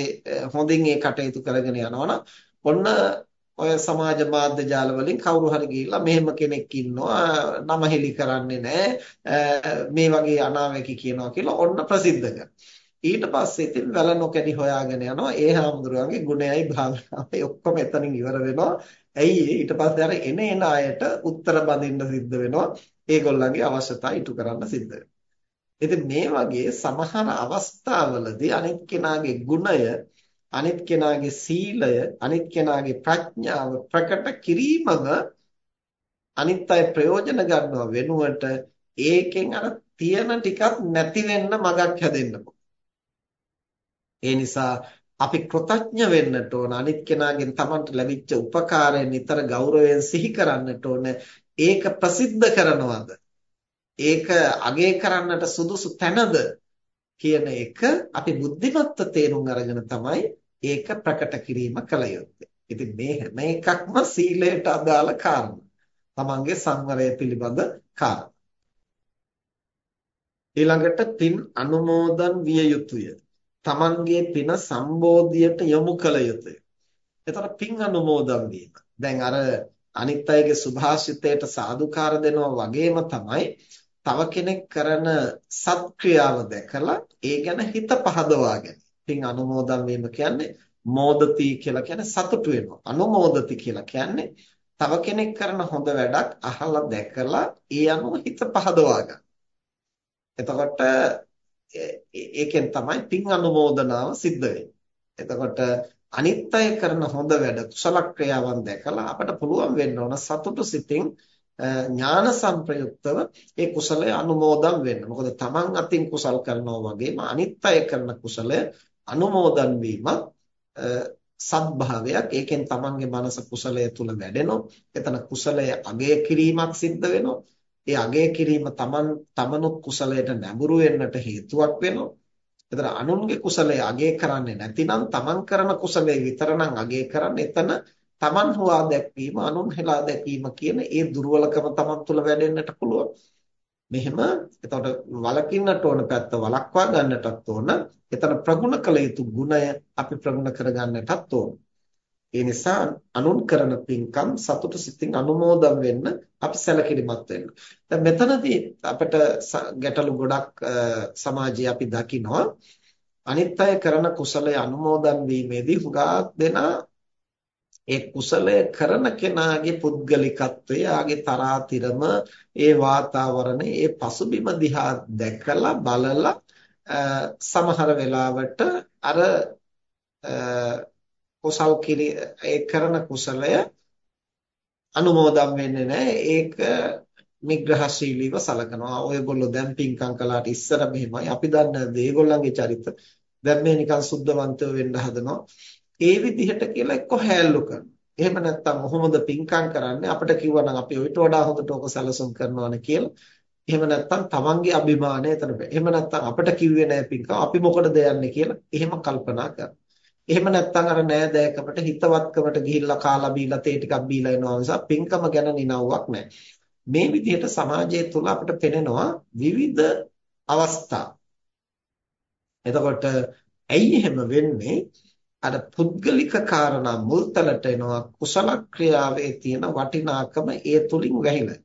හොඳින් ඒ කටයුතු කරගෙන යනවා නම් ඔන්න ඔය සමාජ මාධ්‍ය ජාල වලින් කවුරු හරි ගිහිල්ලා මෙහෙම කෙනෙක් ඉන්නවා නම හෙලි කරන්නේ නැහැ මේ වගේ අනාවැකි කියනවා කියලා ඔන්න ප්‍රසිද්ධ කරනවා. ඊට පස්සේ ඉතින් වැල නොකැඩි හොයාගෙන යනවා. ඒ හාමුදුරුවන්ගේ ගුණයයි භාවනාවයි ඔක්කොම එතනින් ඉවර වෙනවා. ඇයි ඊට පස්සේ අර එන එන අයට උත්තර බඳින්න සිද්ධ වෙනවා. ඒගොල්ලන්ගේ අවශ්‍යතා ඉටු කරන්න සිද්ධ ඉතින් මේ වගේ සමහර අවස්ථාවලදී අනිත් කෙනාගේ ගුණය අනිත් කෙනාගේ සීලය අනිත් කෙනාගේ ප්‍රඥාව ප්‍රකට කිරීමම අනිත් අය ප්‍රයෝජන ගන්නව වෙනුවට ඒකෙන් අර තියෙන ටිකක් නැති වෙන්න මගක් හැදෙන්න ඒ නිසා අපි කෘතඥ වෙන්නට ඕන අනිත් කෙනාගෙන් Tamanට ලැබිච්ච උපකාරය නිතර ගෞරවයෙන් සිහි කරන්නට ඕන ඒක ප්‍රසිද්ධ කරනවද ඒක අගය කරන්නට සුදුසු තැනද කියන එක අපි බුද්ධිමත්ව තේරුම් අරගෙන තමයි ඒක ප්‍රකට කිරීම කළ යුත්තේ. ඉතින් මේ හැම එකක්ම සීලයට අදාළ කාරණා. තමන්ගේ සංවරය පිළිබඳ කාරණා. ඊළඟට පින් අනුමෝදන් විය යුතුය. තමන්ගේ පින සම්බෝධියට යොමු කළ යුතුය. එතකොට පින් අනුමෝදන් වීම. දැන් අර අනිත් අයගේ සුභාෂිතයට සාදුකාර දෙනවා වගේම තමයි තව කෙනෙක් කරන සත්ක්‍රියාව දැකලා ඒ ගැන හිත පහදවාගෙන. පින් අනුමෝදන් වීම කියන්නේ මෝදති කියලා කියන්නේ සතුටු වෙනවා. අනුමෝදති කියලා කියන්නේ තව කෙනෙක් කරන හොඳ වැඩක් අහලා දැකලා ඒ අනුව හිත පහදවා ගන්න. එතකොට ඒකෙන් තමයි පින් අනුමෝදනාව සිද්ධ වෙන්නේ. එතකොට අනිත් අය කරන හොඳ වැඩ කුසල ක්‍රියාවන් දැකලා අපට පුළුවන් වෙන්න ඕන සතුටු සිතින් ඥාන සංප්‍රයුක්තව ඒ කුසලය අනුමෝදන් වෙන්න. මොකද තමන් අතින් කුසල් කරනවා වගේම අනිත් අය කරන කුසලය අනුමෝදන් වීමත් සත්භාවයක්. ඒකෙන් තමන්ගේ මනස කුසලය තුල වැඩෙනවා. එතන කුසලය අගය කිරීමක් සිද්ධ වෙනවා. ඒ අගය කිරීම තමන් තමනුත් කුසලයට නැඹුරු වෙන්නට හේතුවක් වෙනවා. එතන අනුන්ගේ කුසලය අගය කරන්නේ නැතිනම් තමන් කරන කුසලය විතරනම් අගය කරන්නේ එතන තමන් හොවා දැක්වීම අනුන් හෙලා දැකීම කියන ඒ දුර්වලකම තමන් තුළ වැඩෙන්නට පුළුවන්. මෙහෙම එතකොට වලකින්නට ඕන පැත්ත වලක්වා ගන්නටත් ඕන. එතන ප්‍රගුණ කළ යුතු ගුණය අපි ප්‍රගුණ කරගන්නටත් ඕන. ඒ නිසා අනුන් කරන පින්කම් සතුටු සිතින් අනුමෝදන් වෙන්න අපි සැලකිලිමත් වෙන්න. දැන් මෙතනදී අපිට ගැටලු ගොඩක් සමාජයේ අපි දකිනවා. අනිත් අය කරන කුසලයේ අනුමෝදන් වීමේදී හුඟක් දෙනා ඒ කුසලය කරන කෙනාගේ පුද්ගලිකත්වය, ආගේ තරාතිරම, ඒ වාතාවරණය, ඒ පසුබිම දිහා දැකලා බලලා සමහර වෙලාවට අර කුසල් කිරි ඒ කරන කුසලය අනුමෝදම් වෙන්නේ නැහැ. ඒක නිග්‍රහශීලීව සලකනවා. ඔයගොල්ලෝ දැන් පින්කම් කළාට ඉස්සර මෙහෙමයි. අපි දන්නේ ඒගොල්ලන්ගේ චරිත. දැන් මේ නිකන් සුද්ධවන්තව වෙන්න හදනවා. ඒ විදිහට කියලා එක්ක හැල්ලු කරනවා. එහෙම නැත්නම් කොහොමද පින්කම් කරන්නේ අපිට කිව්වනම් අපි ඔයිට වඩා හොඳට ඕක සැලසුම් කරනවානේ කියලා. එහෙම නැත්නම් තමන්ගේ අභිමානය එතන බෑ. එහෙම නැත්නම් අපිට කිව්වේ නෑ පින්කම් අපි මොකටද යන්නේ කියලා එහෙම කල්පනා කරනවා. එහෙම නැත්නම් අර නෑදෑකමට හිතවත්කමට ගිහිල්ලා කාලා බීලා තේ ටිකක් බීලා එනවා නිසා පින්කම ගැන නිනව්වක් නෑ. මේ විදිහට සමාජය තුළ අපිට පෙනෙනවා විවිධ අවස්ථා. එතකොට ඇයි එහෙම වෙන්නේ? අර පුද්ගලික කාරණා මුල්තලට එනවා කුසල ක්‍රියාවේ තියෙන වටිනාකම ඒ තුලින් වැහිලා.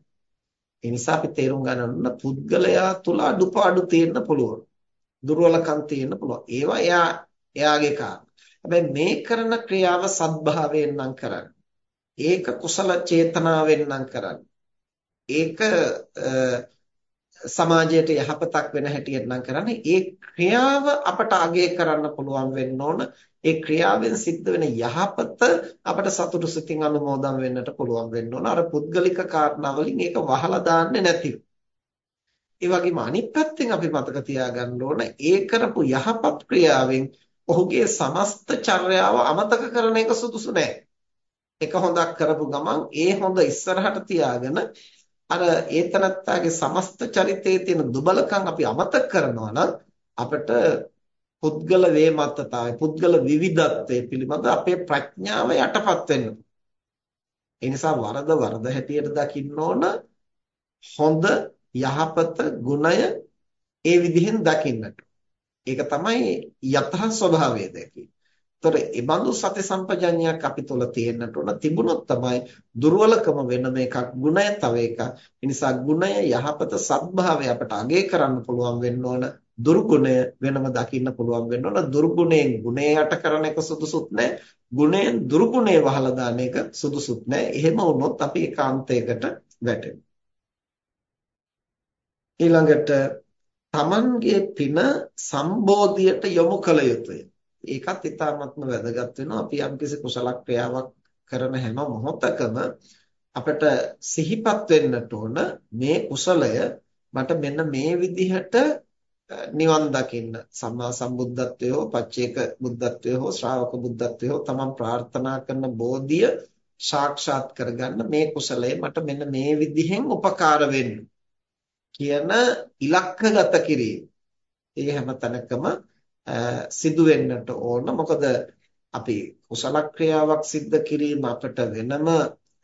ඒ නිසා අපි තේරුම් ගන්න ඕන පුද්ගලයා තුල අඩුපාඩු තියෙන්න පුළුවන්. දුර්වලකම් තියෙන්න පුළුවන්. ඒවා එයා එයාගේ කාරණා. හැබැයි මේ කරන ක්‍රියාව සත්භාවයෙන් නම් කරන්නේ. ඒක කුසල චේතනාවෙන් නම් කරන්නේ. ඒක සමාජයට යහපතක් වෙන හැටියට නම් කරන්නේ. ඒ ක්‍රියාව අපට අගය කරන්න පුළුවන් වෙන්න ඕන. ඒ ක්‍රියාවෙන් සිද්ධ වෙන යහපත අපට සතුටු සිතින් අනුමෝදන් වෙන්නට පුළුවන් වෙන්න ඕන. අර පුද්ගලික කාරණාවලින් ඒක වහලා දාන්නේ නැතිව. ඒ වගේම අනිත් පැත්තෙන් අපි මතක තියාගන්න ඕන. ඒ කරපු යහපත් ක්‍රියාවෙන් ඔහුගේ සමස්ත චර්යාව අමතක කරන එක සුදුසු නෑ එක හොඳක් කරපු ගමන් ඒ හොඳ ඉස්සරහට තියාගෙන අර ඒතනත්තාගේ සමස්ත චරිතයේ තියෙන දුබලකම් අපි අමතක කරනවා නම් අපිට පුද්ගල වේමත්තතාවය පුද්ගල විවිධත්වය පිළිබඳ අපේ ප්‍රඥාව යටපත් වෙන්න. ඒ නිසා වරද වරද හැටියට දකින්න ඕන හොඳ යහපත ගුණය ඒ විදිහෙන් දකින්නට. ඒක තමයි යතහ ස්වභාවය දැකීම. ତොර ඒ බඳු සති සම්පජඤ්ඤයක් අපි තුල තියෙන්නට ඕන තිබුණොත් තමයි දුර්වලකම වෙනම එකක් ගුණය තව එකක්. ඒ නිසා ගුණය යහපත සත්භාවය අපට අගය කරන්න පුළුවන් වෙන්න ඕන. දුර්ගුණය වෙනම දකින්න පුළුවන් වෙන්න ඕන. දුර්ගුණයෙන් ගුණය යට කරන එක සුදුසුත් නැහැ. ගුණයෙන් දුර්ගුණය වහලා දාන එක සුදුසුත් නැහැ. එහෙම වුණොත් අපි ඒකාන්තයකට වැටෙනවා. ඊළඟට තමන්ගේ පින සම්බෝධියට යොමු කළ යුතුය. ඒකත් ඉතාමත්ම වැදගත් වෙනවා. අපි යම්කිසි කුසල ක්‍රියාවක් කරන හැම මොහොතකම අපිට සිහිපත් වෙන්නට ඕන මේ කුසලය මට මෙන්න මේ විදිහට නිවන් දකින්න සම්මා සම්බුද්ධත්වය හෝ පච්චේක බුද්ධත්වය හෝ ශ්‍රාවක බුද්ධත්වය හෝ තමන් ප්‍රාර්ථනා කරන බෝධිය සාක්ෂාත් කරගන්න මේ කුසලය මට මෙන්න මේ විදිහෙන් උපකාර වෙන්න කියන ඉලක්කගත කිරීම. ඒ හැම තැනකම සිදු වෙන්නට ඕන. මොකද අපි කුසල ක්‍රියාවක් සිද්ධ කිරීම අපට වෙනම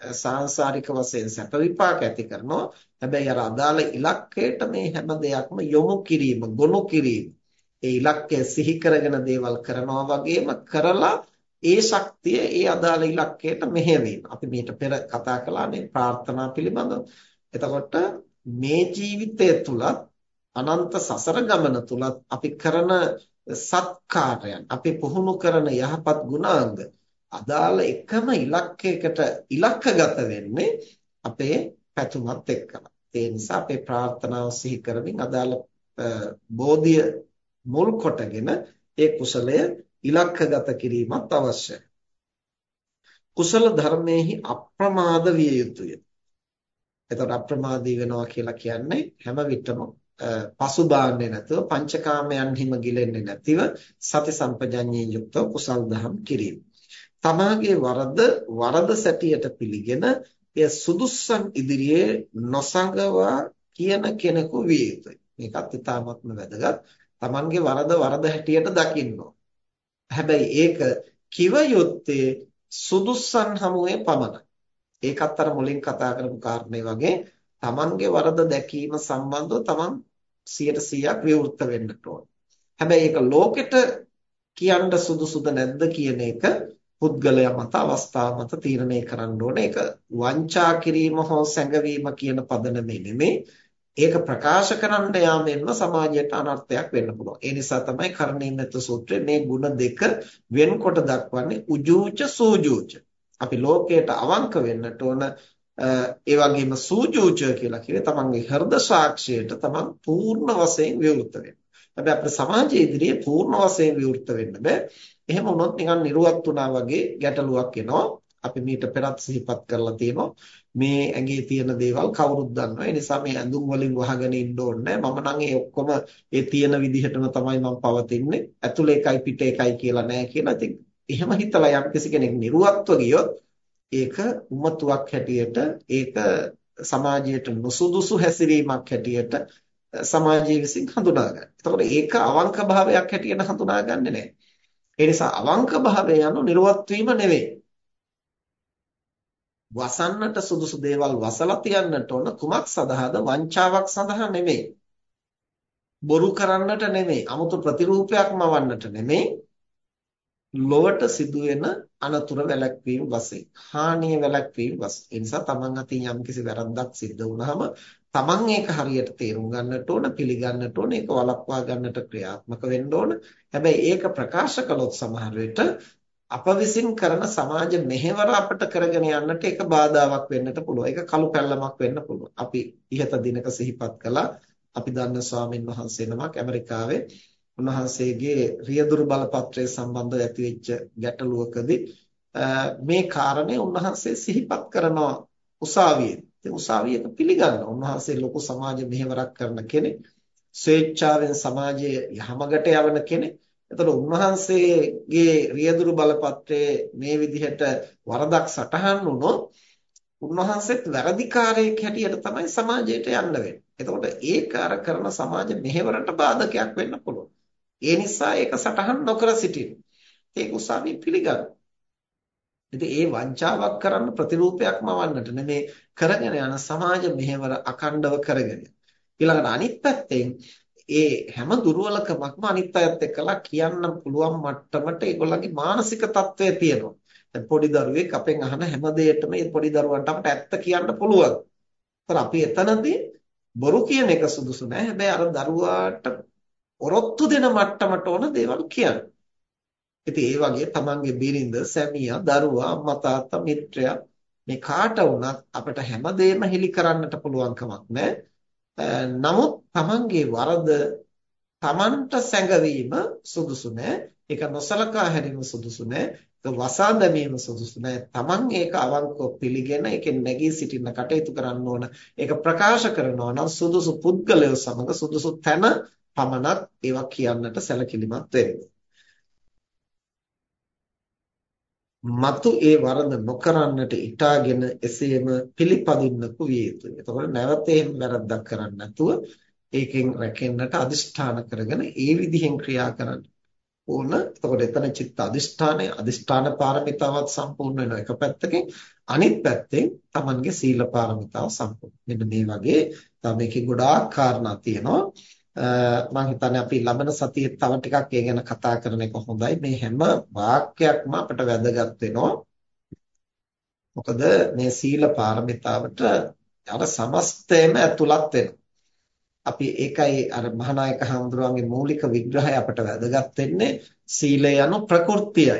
සාංශාරික වශයෙන් සැප විපාක ඇති කරනවා. හැබැයි අර අදාළ ඉලක්කයට මේ හැම දෙයක්ම යොමු කිරීම, ගොනු කිරීම. ඒ ඉලක්කය සිහි කරගෙන දේවල් කරනවා වගේම කරලා ඒ ශක්තිය ඒ අදාළ ඉලක්කයට මෙහෙවීම. අපි මීට පෙර කතා කළානේ ප්‍රාර්ථනා පිළිබඳව. එතකොට මේ ජීවිතය තුලත් අනන්ත සසර ගමන තුලත් අපි කරන සත්කාරයන් අපි පුහුණු කරන යහපත් ගුණාංග අදාළ එකම ඉලක්කයකට ඉලක්කගත වෙන්නේ අපේ පැතුමත් එක්කලා. ඒ නිසා අපේ ප්‍රාර්ථනාව සිහි කරමින් අදාළ බෝධිය මුල් කොටගෙන ඒ කුසලය ඉලක්කගත කිරීමත් අවශ්‍යයි. කුසල ධර්මයේහි අප්‍රමාද විය යුතුය. එතකොට අප්‍රමාදී වෙනවා කියලා කියන්නේ හැම විටම පසුබාන්නේ නැතුව පංචකාමයන්හිම ගිලෙන්නේ නැතිව සති සම්පජඤ්ඤයෙන් යුක්තව කුසල් දහම් කිරීම. තමාගේ වරද වරද සැටියට පිළිගෙන එය සුදුස්සන් ඉදිරියේ නොසඟවා කියන කෙනෙකු විය යුතුයි. මේකත් ඉතාමත්ම වැදගත්. Tamanගේ වරද වරද හැටියට දකින්න හැබැයි ඒක කිව යුත්තේ සුදුස්සන් හමුවේ පමණයි. ඒකත් අර මුලින් කතා කරපු කාරණේ වගේ Tamanගේ වරද දැකීම සම්බන්ධව Taman 100%ක් විවෘත වෙන්න ඕන. හැබැයි ඒක ලෝකෙට කියන්න සුදුසුද නැද්ද කියන එක පුද්ගලයා මත අවස්ථාව මත තීරණය කරන්න ඕනේ. ඒක වංචා කිරීම හෝ සැඟවීම කියන පදනමේ නෙමෙයි. ඒක ප්‍රකාශ කරන්න යාමෙන්ම සමාජයට අනර්ථයක් වෙන්න පුළුවන්. ඒ නිසා තමයි කරණීයමෙත්ත සූත්‍රයේ මේ ಗುಣ දෙක වෙන්කොට දක්වන්නේ උජූච සූජූච. අපි ලෝකයට අවංක වෙන්නට ඕන ඒ වගේම සූජූච කියලා කිව්වේ තමන්ගේ හෘද සාක්ෂියට තමන් පූර්ණ වශයෙන් විවෘත වෙන්න. හැබැයි අපේ සමාජයේ ඉදිරියේ පූර්ණ වශයෙන් විවෘත වෙන්න බෑ. එහෙම වුණොත් නිකන් නිර්වත් වුණා වගේ ගැටලුවක් එනවා. අපි මීට පෙරත් සිහිපත් කරලා තියෙනවා. මේ ඇඟේ තියෙන දේවල් කවුරුත් දන්නවා. ඒ නිසා මේ ඇඳුම් වලින් වහගෙන ඉන්න ඕනේ මම නම් ඒ ඔක්කොම ඒ තියෙන විදිහටම තමයි මම පවතින්නේ. ඇතුලේ එකයි පිට එකයි කියලා නෑ කියලා. ඉතින් එහෙම හිතලා යම් කෙනෙක් නිර්වත්ව ගියොත් ඒක උමතුවක් හැටියට ඒක සමාජයට නුසුදුසු හැසිරීමක් හැටියට සමාජයේ විසින් හඳුනා ගන්න. එතකොට ඒක අවංක භාවයක් හැටියට හඳුනාගන්නේ නැහැ. ඒ නිසා අවංක භාවය යනු නිර්වත් වීම නෙවෙයි. වසන්නට සුදුසු දේවල් වසලා තියන්නට ඕන කුමක් සඳහාද වංචාවක් සඳහා නෙමෙයි. බොරු කරන්නට නෙමෙයි. 아무තු ප්‍රතිරූපයක් මවන්නට නෙමෙයි. ලොවට සිදුවෙන අනතුරු වැළැක්වීම වශයෙන් හානිය වැළැක්වීම වශයෙන් ඒ නිසා තමන් අතින් යම්කිසි වැරද්දක් සිද්ධ වුනහම තමන් ඒක හරියට තේරුම් ගන්නට ඕන පිළිගන්නට ඕන ඒක වළක්වා ගන්නට ක්‍රියාත්මක වෙන්න ඕන හැබැයි ඒක ප්‍රකාශ කළොත් සමහර විට අප විසින් කරන සමාජ මෙහෙවර අපට කරගෙන යන්නට ඒක බාධාවක් වෙන්නට පුළුවන්. ඒක කළු පැල්ලමක් වෙන්න පුළුවන්. අපි ඉහත දිනක සිහිපත් කළා අපි දන්න ස්වාමින් වහන්සේ නමක් ඇමරිකාවේ උන්වහන්සේගේ රියදුරු බලපත්‍රය සම්බන්ධව ඇතිවෙච්ච ගැටලුවකදී මේ කාරණේ උන්වහන්සේ සිහිපත් කරනවා උසාවියේ. ඉතින් උසාවියක පිළිගන්න. උන්වහන්සේ ලොකු සමාජ මෙහෙවරක් කරන කෙනෙක්. ස්වේච්ඡාවෙන් සමාජයේ යහමගට යවන කෙනෙක්. එතකොට උන්වහන්සේගේ රියදුරු බලපත්‍රයේ මේ විදිහට වරදක් සටහන් වුණොත් උන්වහන්සේත් වැරදිකාරයෙක් හැටියට තමයි සමාජයට යන්න වෙන්නේ. එතකොට ඒක අර කරන සමාජ මෙහෙවරට බාධකයක් වෙන්න පුළුවන්. ඒ නිසා ඒක සටහන් නොකර සිටින්න. ඒක උසාවිය පිළිගන්න. ඉතින් ඒ වංචාවක් කරන්න ප්‍රතිරූපයක් මවන්නට නෙමේ කරගෙන යන සමාජ මෙහෙවර අකණ්ඩව කරගෙන. ඊළඟට අනිත් පැත්තෙන් ඒ හැම දුර්වලකමක්ම අනිත් අයත් එක්කලා කියන්න පුළුවන් මට්ටමට ඒගොල්ලන්ගේ මානසික තත්ත්වය තියෙනවා. දැන් පොඩි දරුවෙක් අපෙන් අහන හැම දෙයකටම මේ පොඩි දරුවන්ට අපට ඇත්ත කියන්න පුළුවන්. ඒතර අපි එතනදී බොරු කියන එක සුදුසු නෑ. හැබැයි අර දරුවාට ඔරොත්තු දෙන මට්ටමට ඕන දේවල් කියන්න. ඉතින් ඒ වගේ තමන්ගේ බිරිඳ, සැමියා, දරුවා, අම්මා තාත්තා, මිත්‍රයා මේ කාට වුණත් අපිට හැමදේම හෙලි කරන්නට පුළුවන් කමක් නැහැ. නමුත් Tamanගේ වරද Tamanට සැඟවීම සුදුසු නෑ. ඒක නොසලකා හැරීම සුදුසු නෑ. ඒක වසා දැමීම සුදුසු නෑ. Taman ඒක අවංකව පිළිගෙන ඒකෙන් නැගී සිටින්න කටයුතු කරන්න ඕන. ඒක ප්‍රකාශ කරනවා නම් සුදුසු පුද්ගලයෝ සමග සුදුසු තැන පමණක් ඒවා කියන්නට සැලකිලිමත් වෙන්න. මතු ඒ වරද නොකරන්නට ඊටාගෙන එසේම පිළිපදින්නකු විය යුතුයි. එතකොට නැවත එහෙම වැරද්දක් කරන්නේ නැතුව ඒකෙන් රැකෙන්නට අදිෂ්ඨාන කරගෙන ඒ විදිහෙන් ක්‍රියා කරන්න ඕන. එතකොට එතන චිත්ත අදිෂ්ඨානය අදිෂ්ඨාන පාරමිතාවත් සම්පූර්ණ වෙනවා එක පැත්තකින් අනිත් පැත්තෙන් Tamanගේ සීල පාරමිතාව සම්පූර්ණ. මෙන්න මේ වගේ තව මේකේ ගොඩාක් කාරණා තියෙනවා. මම හිතන්නේ අපි ළබන සතියේ තව ටිකක් ඒ ගැන කතා කරන එක හොඳයි. මේ හැම වාක්‍යයක්ම අපට වැදගත් වෙනවා. මොකද මේ සීල පාරමිතාවට අර සමස්තයම ඇතුළත් වෙනවා. අපි ඒකයි අර මහානායක හඳුරන්නේ මූලික විග්‍රහය අපට වැදගත් වෙන්නේ සීලය යන ප්‍රകൃතියයි.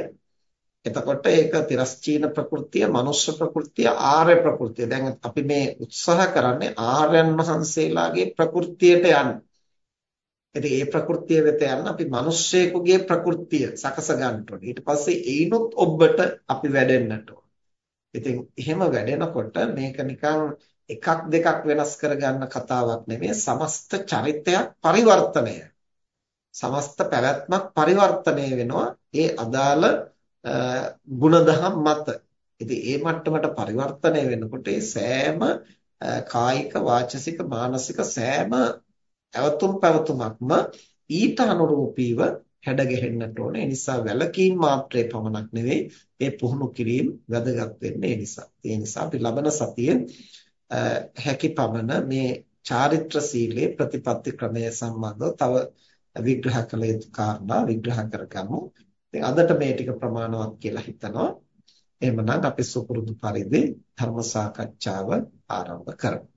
එතකොට ඒක තිරස්චීන ප්‍රകൃතිය, මනුෂ්‍ය ප්‍රകൃතිය, ආර්ය ප්‍රകൃතිය. දැන් අපි මේ උත්සාහ කරන්නේ ආර්යයන් වහන්සේලාගේ ප්‍රകൃතියට යන්න. ඉතින් ඒ ප්‍රകൃතිය වෙත යන්න අපි මිනිස්සෙකුගේ ප්‍රകൃතිය සකස ගන්නට ඕනේ. ඊට පස්සේ ඒනොත් ඔබට අපි වැඩෙන්නට ඕනේ. ඉතින් එහෙම වැඩෙනකොට මේක නිකන් එකක් දෙකක් වෙනස් කරගන්න කතාවක් නෙමෙයි සමස්ත චරිතයක් පරිවර්තනය. සමස්ත පැවැත්මක් පරිවර්තනය වෙනවා ඒ අදාළ ගුණධම් මත. ඉතින් ඒ මට්ටමට පරිවර්තනය වෙනකොට සෑම කායික වාචසික මානසික සෑම ඇවතුම් පැවතුමක්ම ඊට අනුරූපීව හැඩගැහෙන්නට ඕනේ. ඒ නිසා වැලකීම් මාත්‍රේ පමණක් නෙවෙයි ඒ පුහුණු කිරීම වැදගත් වෙන්නේ ඒ නිසා. ඒ නිසා අපි ලබන සතියේ හැකි පමණ මේ චාරිත්‍ර සීලේ ප්‍රතිපත්ති ක්‍රමය සම්බන්ධව තව විග්‍රහ කළ යුතු කාරණා විග්‍රහ කරගමු. ඉතින් අදට මේ ටික ප්‍රමාණවත් කියලා හිතනවා. එහෙමනම් අපි සුපුරුදු පරිදි ධර්ම සාකච්ඡාව ආරම්භ කරමු.